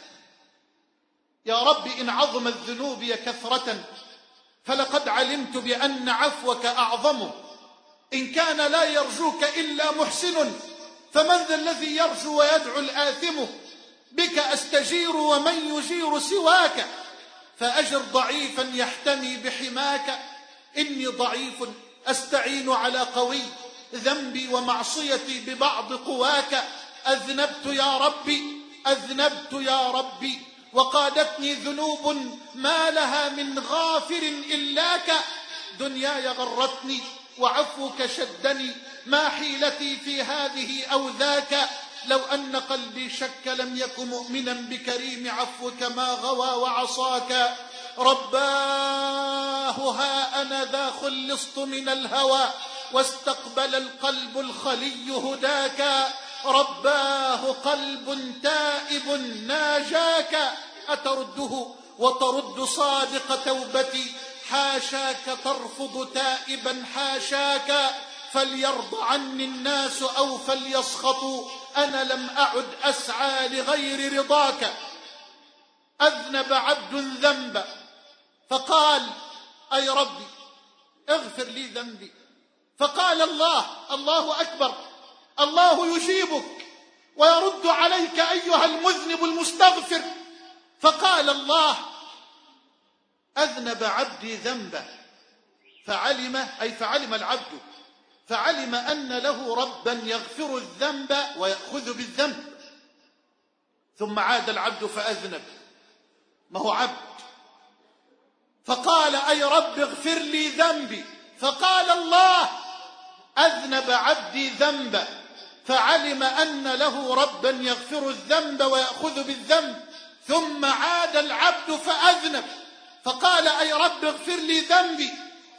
يا رب إن عظمت ذنوبي كثرة فلقد علمت بأن عفوك أعظم. إن كان لا يرجوك إلا محسن فمن ذا الذي يرجو ويدعو الآثم؟ بك أستجير ومن يجير سواك فأجر ضعيفا يحتمي بحماك. إني ضعيف أستعين على قوي ذنبي ومعصيتي ببعض قواك. أذنبت يا ربي أذنبت يا ربي وقادتني ذنوب ما لها من غافر إلاك دنياي غرتني وعفوك شدني ما حيلتي في هذه أو ذاك لو أن قلبي شك لم يك مؤمنا بكريم عفوك ما غوى وعصاك. رباه ها أنا ذا خلصت من الهوى واستقبل القلب الخلي هداك. رباه قلب تائب ناجاك. أترده وترد صادق توبتي. حاشاك ترفض تائبا حاشاك. فليرض عني الناس أو فليسخطوا. أنا لم أعد أسعى لغير رضاك. أذنب عبد ذنبا فقال أي ربي اغفر لي ذنبي. فقال الله الله أكبر الله يجيبك ويرد عليك أيها المذنب المستغفر. فقال الله أذنب عبدي ذنبا فعلم أي فعلم العبد فعلم أن له ربا يغفر الذنب ويأخذ بالذنب. ثم عاد العبد فأذنب. ما هو عبد. فقال أي رب اغفر لي ذنبي. فقال الله أذنب عبدي ذنبا فعلم أن له ربا يغفر الذنب ويأخذ بالذنب. ثم عاد العبد فأذنب. فقال أي رب اغفر لي ذنبي.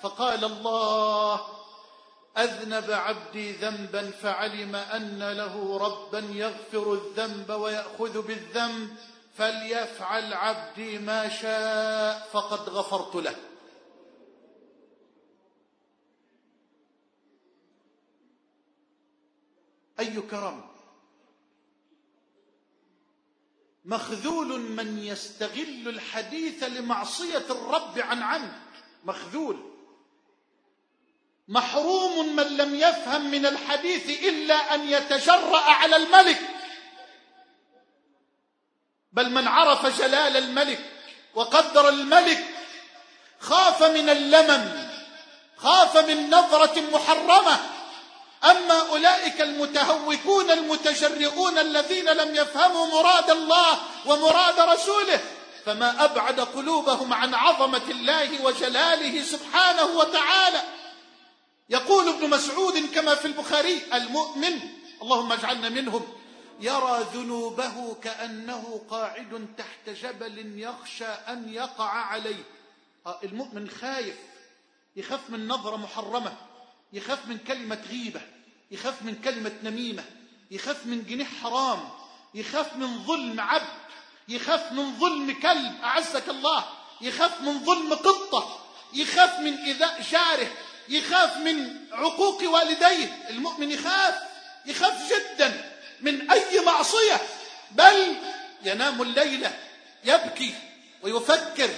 فقال الله أذنب عبدي ذنبا فعلم أن له ربا يغفر الذنب ويأخذ بالذنب فليفعل عبدي ما شاء فقد غفرت له. أي كرم؟ مخذول من يستغل الحديث لمعصية الرب عن عمد مخذول. محروم من لم يفهم من الحديث إلا أن يتجرأ على الملك. بل من عرف جلال الملك وقدر الملك خاف من اللمم خاف من نظرة محرمة. أما أولئك المتهوكون المتجرئون الذين لم يفهموا مراد الله ومراد رسوله فما أبعد قلوبهم عن عظمة الله وجلاله سبحانه وتعالى. يقول ابن مسعود كما في البخاري المؤمن اللهم اجعلنا منهم يرى ذنوبه كأنه قاعد تحت جبل يخشى أن يقع عليه. آه، المؤمن خايف يخاف من نظرة محرمة يخاف من كلمة غيبة يخاف من كلمة نميمة يخاف من جنيح حرام يخاف من ظلم عبد يخاف من ظلم كلب أعزك الله يخاف من ظلم قطة يخاف من إيذاء جاره يخاف من عقوق والديه المؤمن يخاف يخاف جدا من أي معصية بل ينام الليلة يبكي ويفكر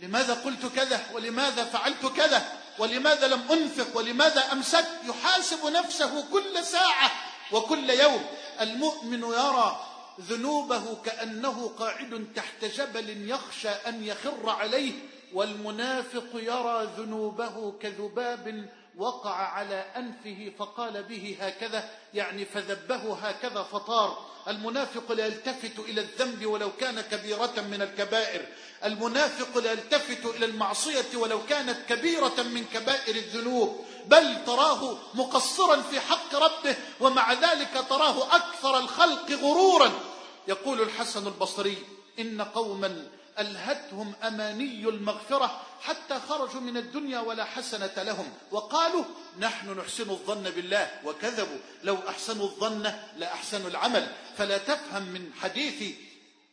لماذا قلت كذا؟ ولماذا فعلت كذا؟ ولماذا لم أنفق؟ ولماذا أمسكت يحاسب نفسه كل ساعة وكل يوم. المؤمن يرى ذنوبه كأنه قاعد تحت جبل يخشى أن يخر عليه. والمنافق يرى ذنوبه كذباب وقع على أنفه فقال به هكذا يعني فذبه هكذا فطار. المنافق لا يلتفت إلى الذنب ولو كان كبيرة من الكبائر. المنافق لا يلتفت إلى المعصية ولو كانت كبيرة من كبائر الذنوب. بل تراه مقصرا في حق ربه ومع ذلك تراه أكثر الخلق غرورا. يقول الحسن البصري إن قوما ألهتهم أماني المغفرة حتى خرجوا من الدنيا ولا حسنة لهم. وقالوا نحن نحسن الظن بالله وكذبوا. لو أحسنوا الظن لأحسنوا العمل. فلا تفهم من حديث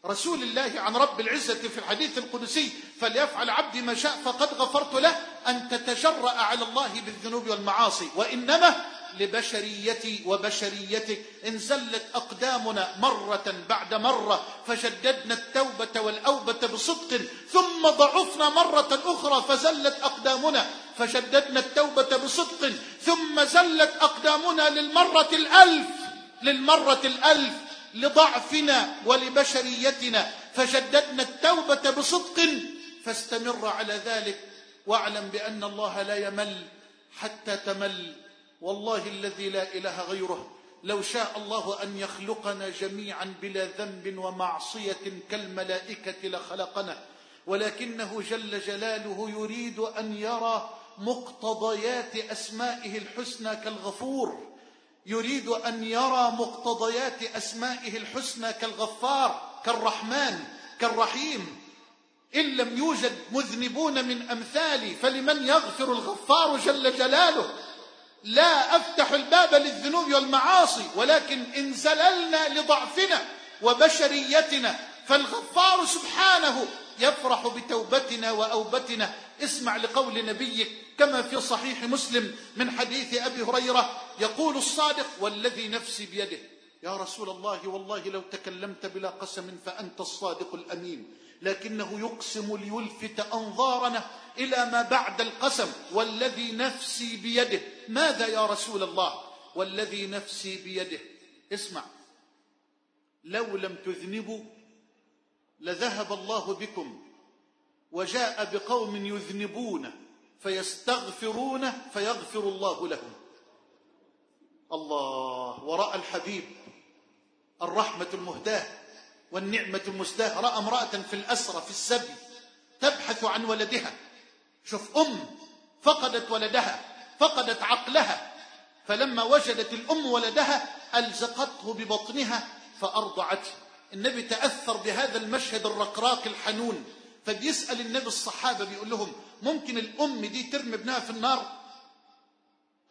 رسول الله عن رب العزة في الحديث القدسي فليفعل عبدي ما شاء فقد غفرت له أن تتجرأ على الله بالذنوب والمعاصي. وإنما لبشريتي وبشريتك. إن زلت أقدامنا مرة بعد مرة فجددنا التوبة والأوبة بصدق ثم ضعفنا مرة أخرى فزلت أقدامنا فجددنا التوبة بصدق ثم زلت أقدامنا للمرة الألف للمرة الألف لضعفنا ولبشريتنا فجددنا التوبة بصدق. فاستمر على ذلك واعلم بأن الله لا يمل حتى تمل. والله الذي لا إله غيره. لو شاء الله أن يخلقنا جميعا بلا ذنب ومعصية كالملائكة لخلقنا. ولكنه جل جلاله يريد أن يرى مقتضيات أسمائه الحسنى كالغفور. يريد أن يرى مقتضيات أسمائه الحسنى كالغفار كالرحمن كالرحيم. إن لم يوجد مذنبون من أمثالي فلمن يغفر الغفار جل جلاله؟ لا أفتح الباب للذنوب والمعاصي ولكن إن زللنا لضعفنا وبشريتنا فالغفار سبحانه يفرح بتوبتنا وأوبتنا. اسمع لقول نبيك كما في صحيح مسلم من حديث أبي هريرة يقول الصادق والذي نفسي بيده. يا رسول الله والله لو تكلمت بلا قسم فأنت الصادق الأمين لكنه يقسم ليلفت أنظارنا إلى ما بعد القسم والذي نفسي بيده. ماذا يا رسول الله؟ والذي نفسي بيده. اسمع. لو لم تذنبوا لذهب الله بكم وجاء بقوم يذنبون فيستغفرون فيغفر الله لهم. الله وراء الحبيب الرحمة المهداة والنعمة المستاه رأى امرأة في الأسرة في السبي تبحث عن ولدها. شوف أم فقدت ولدها فقدت عقلها فلما وجدت الأم ولدها ألزقته ببطنها فأرضعته. النبي تأثر بهذا المشهد الرقراق الحنون فبيسأل النبي الصحابة بيقول لهم ممكن الأم دي ترمي ابنها في النار؟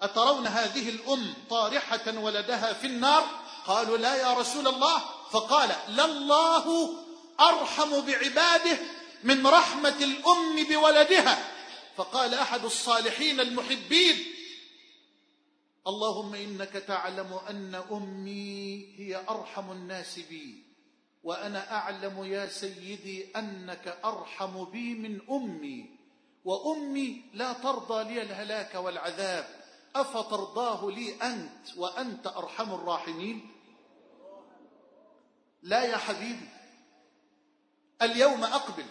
أترون هذه الأم طارحة ولدها في النار؟ قالوا لا يا رسول الله. فقال لله أرحم بعباده من رحمة الأم بولدها. فقال أحد الصالحين المحبين اللهم إنك تعلم أن أمي هي أرحم الناس بي وأنا أعلم يا سيدي أنك أرحم بي من أمي وأمي لا ترضى لي الهلاك والعذاب أفترضاه لي أنت وأنت أرحم الراحمين؟ لا يا حبيبي اليوم أقبل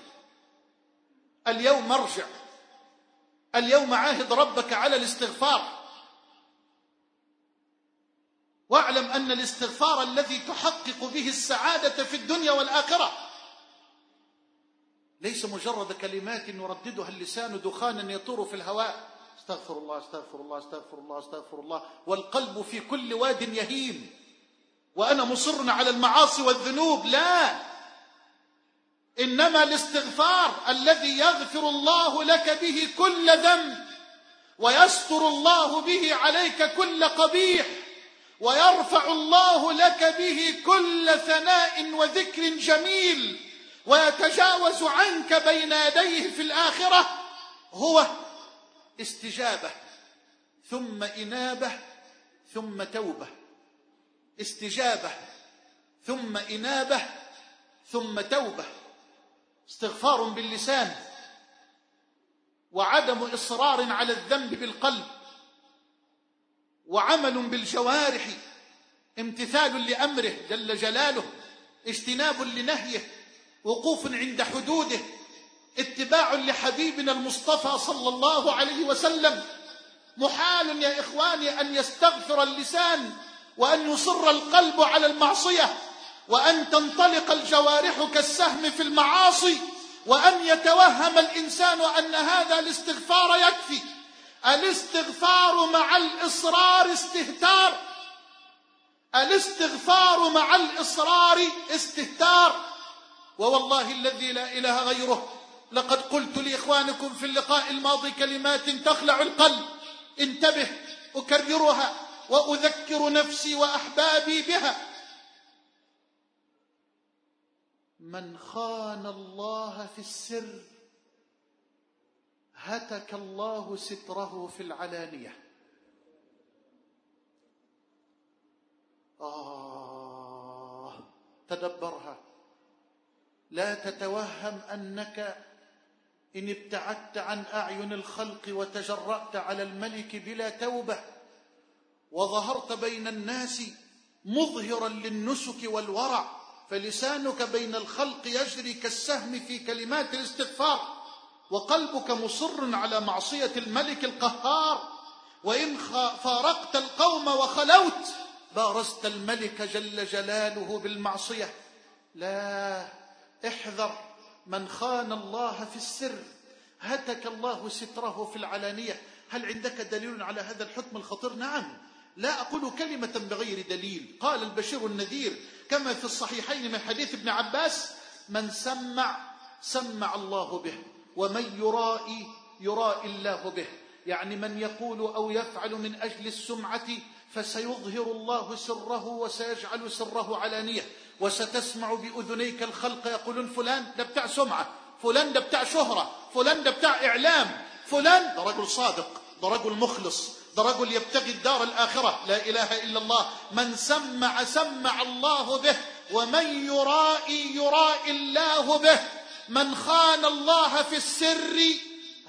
اليوم أرجع. اليوم عاهد ربك على الاستغفار. واعلم أن الاستغفار الذي تحقق به السعادة في الدنيا والآخرة. ليس مجرد كلمات يرددها اللسان دخانا يطور في الهواء. استغفر الله استغفر الله استغفر الله استغفر الله. والقلب في كل واد يهيم. وأنا مصر على المعاصي والذنوب. لا! إنما الاستغفار الذي يغفر الله لك به كل ذنب ويستر الله به عليك كل قبيح ويرفع الله لك به كل ثناء وذكر جميل ويتجاوز عنك بين يديه في الآخرة هو استجابة ثم إنابة ثم توبة استجابة ثم إنابة ثم توبة. استغفار باللسان وعدم إصرار على الذنب بالقلب وعمل بالجوارح امتثال لأمره جل جلاله اجتناب لنهيه وقوف عند حدوده اتباع لحبيبنا المصطفى صلى الله عليه وسلم محال يا إخواني أن يستغفر اللسان وأن يصر القلب على المعصية وأن تنطلق الجوارح كالسهم في المعاصي وأن يتوهم الإنسان أن هذا الاستغفار يكفي. الاستغفار مع الإصرار استهتار. الاستغفار مع الإصرار استهتار. ووالله الذي لا إله غيره لقد قلت لإخوانكم في اللقاء الماضي كلمات تخلع القلب. انتبه أكررها وأذكر نفسي وأحبابي بها. من خان الله في السر هتك الله ستره في العلانية. آه تدبرها. لا تتوهم أنك إن ابتعدت عن أعين الخلق وتجرأت على الملك بلا توبة وظهرت بين الناس مظهرا للنسك والورع فلسانك بين الخلق يجري كالسهم في كلمات الاستغفار وقلبك مصر على معصية الملك القهار. وإن فارقت القوم وخلوت بارزت الملك جل جلاله بالمعصية. لا احذر من خان الله في السر. هتك الله ستره في العلانية. هل عندك دليل على هذا الحكم الخطير؟ نعم. لا أقول كلمة بغير دليل. قال البشير النذير كما في الصحيحين من حديث ابن عباس من سمع سمع الله به ومن يرائي يرائي الله به. يعني من يقول أو يفعل من أجل السمعة فسيظهر الله سره وسيجعل سره علانية. وستسمع بأذنيك الخلق يقولون فلان ده بتاع سمعة فلان ده بتاع شهرة فلان ده بتاع إعلام فلان ده رجل صادق ده رجل مخلص. ده رجل يبتغي الدار الآخرة. لا إله إلا الله. من سمع سمع الله به. ومن يرائي يرائي الله به. من خان الله في السر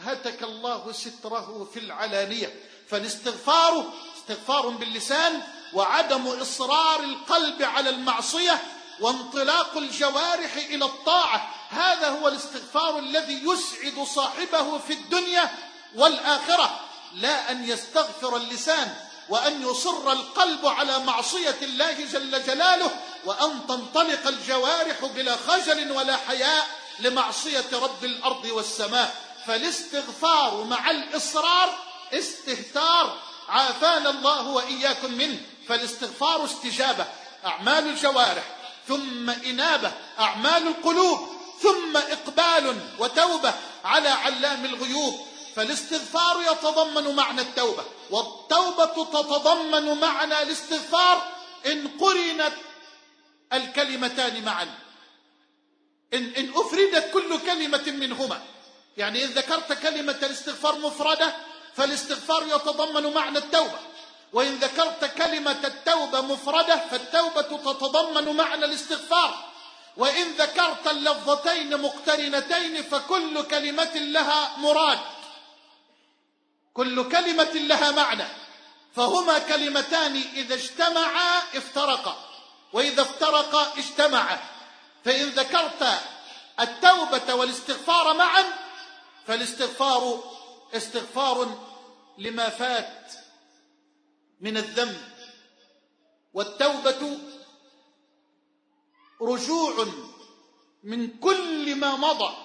هتك الله ستره في العلانية. فالاستغفار استغفار باللسان وعدم إصرار القلب على المعصية وانطلاق الجوارح إلى الطاعة. هذا هو الاستغفار الذي يسعد صاحبه في الدنيا والآخرة. لا أن يستغفر اللسان وأن يصر القلب على معصية الله جل جلاله وأن تنطلق الجوارح بلا خجل ولا حياء لمعصية رب الأرض والسماء. فالاستغفار مع الإصرار استهتار. عافانا الله وإياكم منه. فالاستغفار استجابة. أعمال الجوارح. ثم إنابة. أعمال القلوب. ثم إقبال وتوبة على علام الغيوب. فالاستغفار يتضمن معنى التوبة والتوبة تتضمن معنى الاستغفار إن قرنت الكلمتان معا. إن, إن أفردت كل كلمة منهما. يعني إن ذكرت كلمة الاستغفار مفردة فالاستغفار يتضمن معنى التوبة. وإن ذكرت كلمة التوبة مفردة فالتوبة تتضمن معنى الاستغفار. وإن ذكرت اللفظتين مقترنتين فكل كلمة لها مراد. كل كلمة لها معنى. فهما كلمتان إذا اجتمعا افترقا. وإذا افترقا اجتمعا. فإن ذكرت التوبة والاستغفار معا فالاستغفار استغفار لما فات من الذنب. والتوبة رجوع من كل ما مضى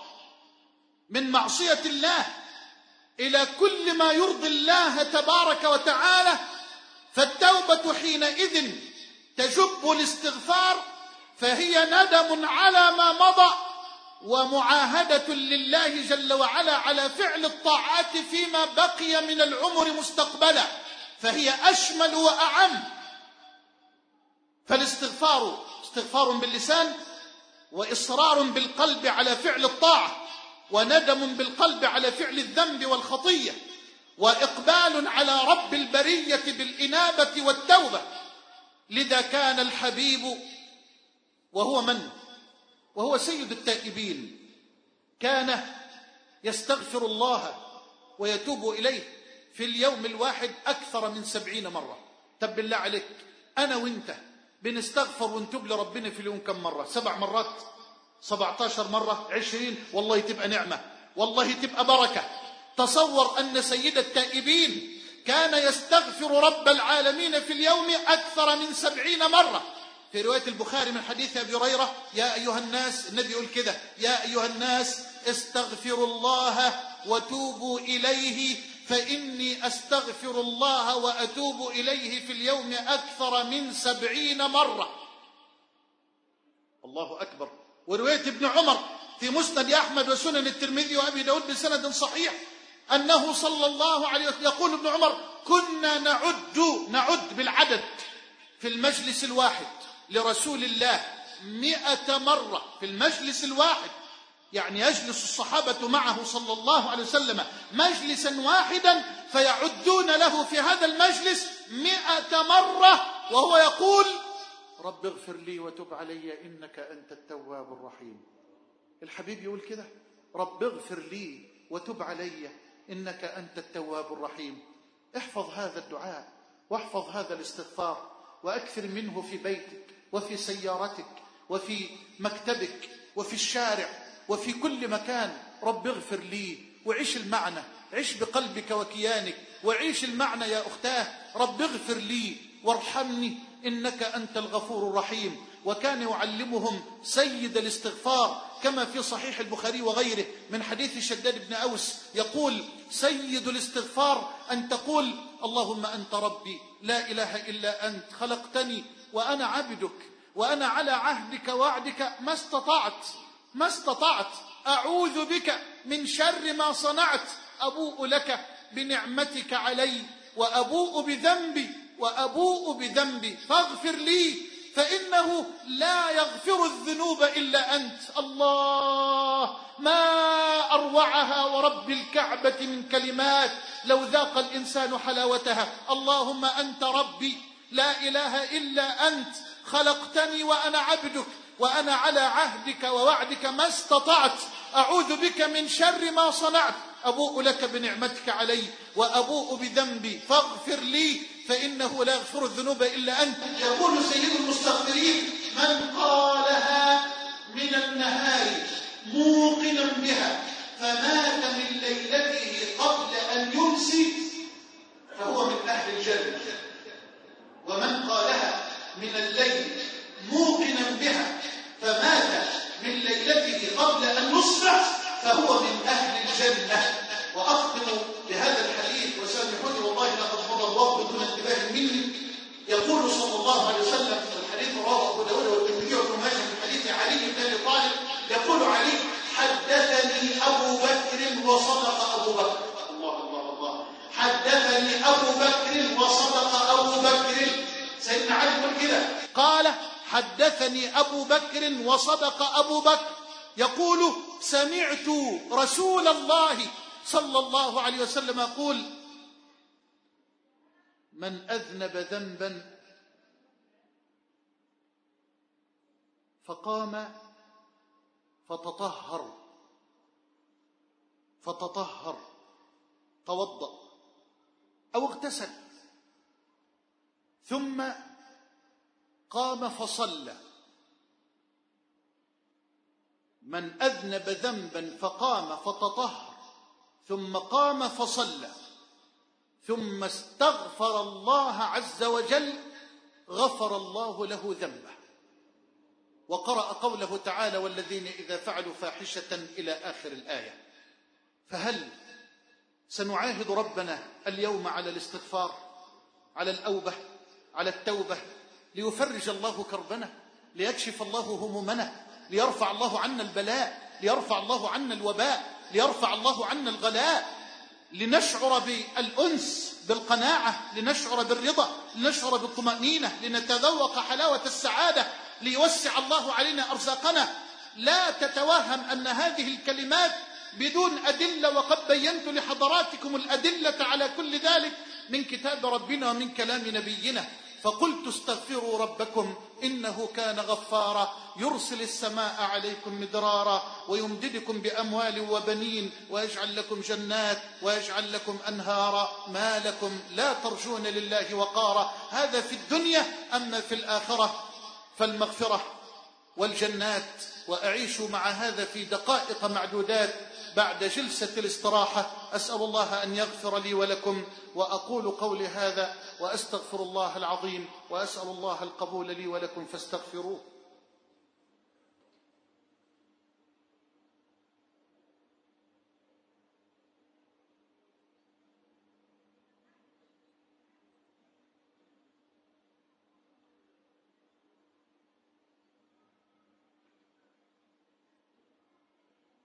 من معصية الله. إلى كل ما يرضي الله تبارك وتعالى فالتوبة حينئذ تجب الاستغفار فهي ندم على ما مضى ومعاهدة لله جل وعلا على فعل الطاعات فيما بقي من العمر مستقبلا فهي أشمل وأعم. فالاستغفار استغفار باللسان وإصرار بالقلب على فعل الطاعة. وندم بالقلب على فعل الذنب والخطية وإقبال على رب البرية بالإنابة والتوبة. لذا كان الحبيب وهو من؟ وهو سيد التائبين. كان يستغفر الله ويتوب إليه في اليوم الواحد أكثر من سبعين مرة. طب بالله عليك. أنا وإنت بنستغفر ونتوب لربنا في اليوم كم مرة؟ سبع مرات. سبعتاشر مرة عشرين والله تبقى نعمة. والله تبقى بركة. تصور أن سيد التائبين كان يستغفر رب العالمين في اليوم أكثر من سبعين مرة. في رواية البخاري من حديث أبي هريرة يا أيها الناس النبي يقول كده يا أيها الناس استغفروا الله وتوبوا إليه فإني أستغفر الله وأتوب إليه في اليوم أكثر من سبعين مرة. الله أكبر. ورواية ابن عمر في مسند أحمد وسنن الترمذي وأبي داود بسند صحيح أنه صلى الله عليه وسلم يقول ابن عمر كنا نعد نعد بالعدد في المجلس الواحد لرسول الله مئة مرة في المجلس الواحد. يعني يجلس الصحابة معه صلى الله عليه وسلم مجلسا واحدا فيعدون له في هذا المجلس مئة مرة وهو يقول رب اغفر لي وتب علي إنك أنت التواب الرحيم. الحبيب يقول كده رب اغفر لي وتب علي إنك أنت التواب الرحيم. احفظ هذا الدعاء واحفظ هذا الاستغفار وأكثر منه في بيتك وفي سيارتك وفي مكتبك وفي الشارع وفي كل مكان. رب اغفر لي وعيش المعنى عيش بقلبك وكيانك وعيش المعنى يا أختاه. رب اغفر لي وارحمني إنك أنت الغفور الرحيم. وكان يعلمهم سيد الاستغفار كما في صحيح البخاري وغيره من حديث شداد بن أوس يقول سيد الاستغفار أن تقول اللهم أنت ربي لا إله إلا أنت خلقتني وأنا عبدك وأنا على عهدك وعدك ما استطعت ما استطعت أعوذ بك من شر ما صنعت أبوء لك بنعمتك علي وأبوء بذنبي وأبوء بذنبي فاغفر لي فإنه لا يغفر الذنوب إلا أنت. الله ما أروعها ورب الكعبة من كلمات. لو ذاق الإنسان حلاوتها. اللهم أنت ربي لا إله إلا أنت. خلقتني وأنا عبدك وأنا على عهدك ووعدك ما استطعت. أعوذ بك من شر ما صنعت. أبوء لك بنعمتك علي وأبوء بذنبي فاغفر لي. فإنه لا يغفر الذنوب إلا أنت. يقول سيد المستغفرين من قالها من النهار موقنا بها فمات من ليلته قبل أن يمسي فهو من أهل الجنة. ومن قالها من الليل موقنا بها فمات من ليلته قبل أن يصبح فهو من أهل الجنة. وأختم يقول صلى الله عليه وسلم في الحديث رواه أبو داود والترمذي وابن ماجه من حديث علي بن أبي طالب يقول علي حدثني أبو بكر وصدق أبو بكر. الله الله الله. حدثني أبو بكر وصدق أبو بكر. سيدنا علي يقول كده. قال حدثني أبو بكر وصدق أبو بكر. يقول سمعت رسول الله صلى الله عليه وسلم يقول من أذنب ذنبا فقام فتطهر فتطهر توضأ أو اغتسل ثم قام فصلى. من أذنب ذنبا فقام فتطهر ثم قام فصلى. ثم استغفر الله عز وجل غفر الله له ذنبه. وقرأ قوله تعالى والذين إذا فعلوا فاحشة إلى آخر الآية فهل سنعاهد ربنا اليوم على الاستغفار على الأوبة على التوبة ليفرج الله كربنا ليكشف الله همومنا ليرفع الله عنا البلاء ليرفع الله عنا الوباء ليرفع الله عنا الغلاء؟ لنشعر بالأنس بالقناعة لنشعر بالرضا لنشعر بالطمأنينة لنتذوق حلاوة السعادة ليوسع الله علينا أرزاقنا. لا تتوهم أن هذه الكلمات بدون أدلة وقد بينت لحضراتكم الأدلة على كل ذلك من كتاب ربنا ومن كلام نبينا. فقلت استغفروا ربكم إنه كان غفارا يرسل السماء عليكم مدرارا ويمددكم بأموال وبنين ويجعل لكم جنات ويجعل لكم أنهارا ما لكم لا ترجون لله وقارا هذا في الدنيا أما في الآخرة فالمغفرة والجنات وأعيش مع هذا في دقائق معدودات بعد جلسة الاستراحة أسأل الله أن يغفر لي ولكم وأقول قولي هذا وأستغفر الله العظيم وأسأل الله القبول لي ولكم فاستغفروه.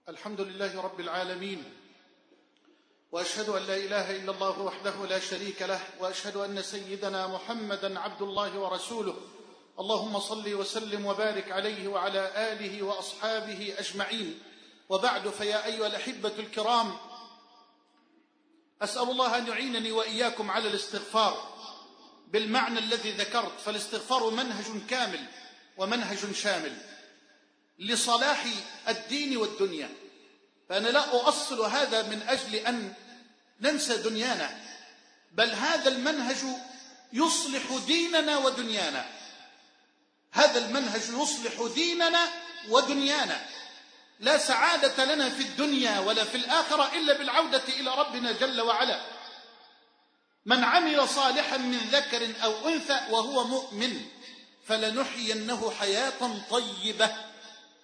الحمد لله رب العالمين وأشهد أن لا إله إلا الله وحده لا شريك له وأشهد أن سيدنا محمدا عبد الله ورسوله. اللهم صل وسلم وبارك عليه وعلى آله وأصحابه أجمعين. وبعد فيا أيها الأحبة الكرام أسأل الله أن يعينني وإياكم على الاستغفار. بالمعنى الذي ذكرت فالاستغفار منهج كامل ومنهج شامل. لصلاح الدين والدنيا. فأنا لا أؤصل هذا من أجل أن ننسى دنيانا بل هذا المنهج يصلح ديننا ودنيانا. هذا المنهج يصلح ديننا ودنيانا. لا سعادة لنا في الدنيا ولا في الآخرة إلا بالعودة إلى ربنا جل وعلا. من عمل صالحا من ذكر أو أنثى وهو مؤمن فلنحيينه حياة طيبة.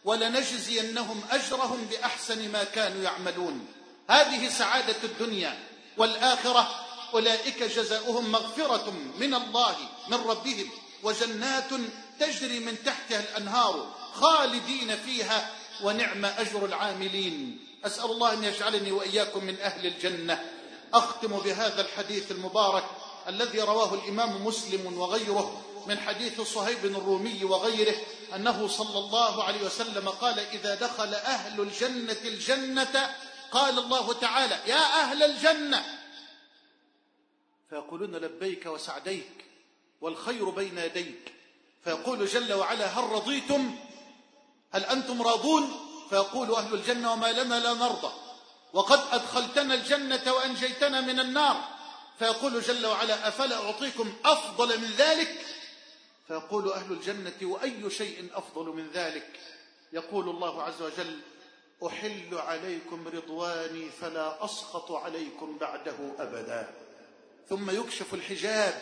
ولنجزينهم أجرهم بأحسن ما كانوا يعملون. هذه سعادة الدنيا والآخرة أولئك جزاؤهم مغفرة من الله من ربهم وجنات تجري من تحتها الأنهار خالدين فيها ونعم أجر العاملين. أسأل الله أن يجعلني وإياكم من أهل الجنة. أختم بهذا الحديث المبارك الذي رواه الإمام مسلم وغيره من حديث صهيب الرومي وغيره أنه صلى الله عليه وسلم قال إذا دخل أهل الجنة الجنة قال الله تعالى يا أهل الجنة فيقولون لبيك وسعديك والخير بين يديك فيقول جل وعلا هل رضيتم؟ هل أنتم راضون؟ فيقول أهل الجنة وما لنا لا نرضى وقد أدخلتنا الجنة وأنجيتنا من النار فيقول جل وعلا أفلا أعطيكم أفضل من ذلك؟ فيقول أهل الجنة وأي شيء أفضل من ذلك؟ يقول الله عز وجل أحل عليكم رضواني فلا أسخط عليكم بعده أبدا. ثم يكشف الحجاب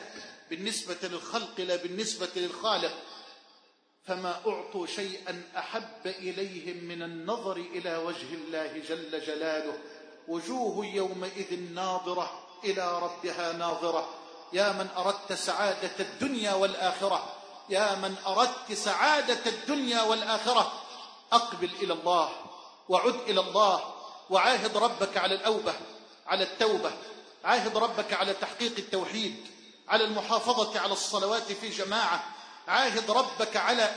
بالنسبة للخلق لا بالنسبة للخالق. فما أعطوا شيئا أحب إليهم من النظر إلى وجه الله جل جلاله. وجوه يومئذ ناظرة إلى ربها ناظرة. يا من أردت سعادة الدنيا والآخرة. يا من أردت سعادة الدنيا والآخرة. أقبل إلى الله وعد إلى الله وعاهد ربك على الأوبة على التوبة. عاهد ربك على تحقيق التوحيد على المحافظة على الصلوات في جماعة. عاهد ربك على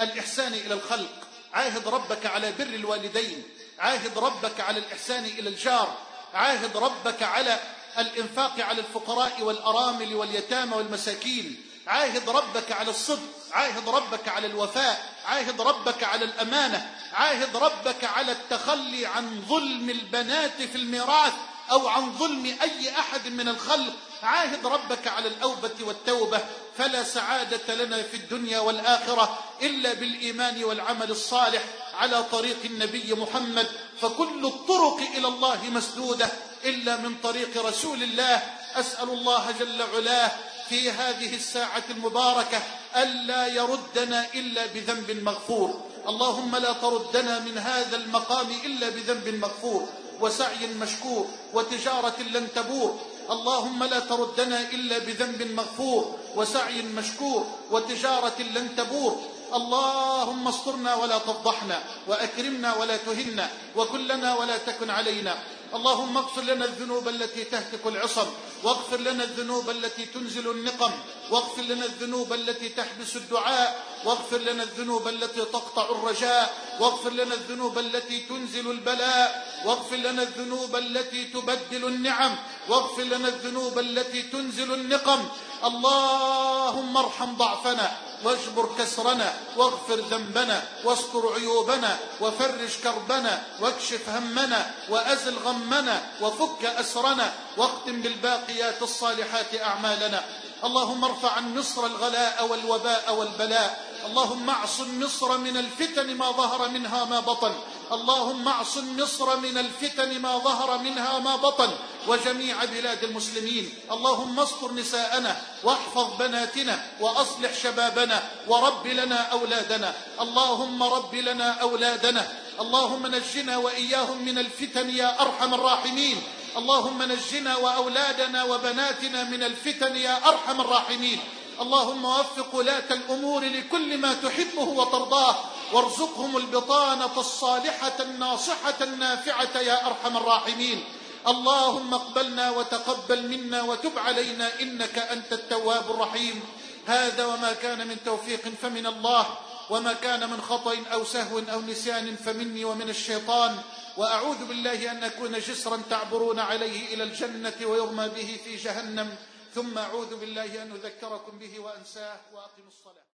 الإحسان إلى الخلق. عاهد ربك على بر الوالدين. عاهد ربك على الإحسان إلى الجار. عاهد ربك على الإنفاق على الفقراء والأرامل واليتامى والمساكين. عاهد ربك على الصدق عاهد ربك على الوفاء عاهد ربك على الأمانة عاهد ربك على التخلي عن ظلم البنات في الميراث أو عن ظلم أي أحد من الخلق. عاهد ربك على الأوبة والتوبة. فلا سعادة لنا في الدنيا والآخرة إلا بالإيمان والعمل الصالح على طريق النبي محمد. فكل الطرق إلى الله مسدودة. إلا من طريق رسول الله. أسأل الله جل علاه في هذه الساعة المباركة ألا يردنا إلا بذنب مغفور. اللهم لا تردنا من هذا المقام إلا بذنب مغفور. وسعي مشكور. وتجارة لن تبور. اللهم لا تردنا إلا بذنب مغفور. وسعي مشكور. وتجارة لن تبور. اللهم استرنا ولا تفضحنا. وأكرمنا ولا تهنا. وكلنا ولا تكن علينا. اللهم اغفر لنا الذنوب التي تهتك العصم واغفر لنا الذنوب التي تنزل النقم واغفر لنا الذنوب التي تحبس الدعاء واغفر لنا الذنوب التي تقطع الرجاء واغفر لنا الذنوب التي تنزل البلاء واغفر لنا الذنوب التي تبدل النعم واغفر لنا الذنوب التي تنزل النقم. اللهم ارحم ضعفنا. واجبر كسرنا واغفر ذنبنا واستر عيوبنا وفرج كربنا واكشف همنا وأزل غمنا وفك أسرنا واختم بالباقيات الصالحات أعمالنا. اللهم ارفع مصر الغلاء والوباء والبلاء اللهم اعصم مصر من الفتن ما ظهر منها ما بطن. اللهم اعصم مصر من الفتن ما ظهر منها ما بطن. وجميع بلاد المسلمين اللهم استر نساءنا واحفظ بناتنا وأصلح شبابنا ورب لنا أولادنا. اللهم رب لنا أولادنا. اللهم نجنا وإياهم من الفتن يا أرحم الراحمين. اللهم نجنا وأولادنا وبناتنا من الفتن يا أرحم الراحمين. اللهم وفق ولاة الأمور لكل ما تحبه وترضاه وارزقهم البطانة الصالحة الناصحة النافعة يا أرحم الراحمين. اللهم اقبلنا وتقبل منا وتب علينا إنك أنت التواب الرحيم. هذا وما كان من توفيق فمن الله وما كان من خطأ أو سهو أو نسيان فمني ومن الشيطان. وأعوذ بالله أن أكون جسرا تعبرون عليه إلى الجنة ويرمى به في جهنم. ثم أعوذ بالله أن أذكركم به وأنساه وأقم الصلاة.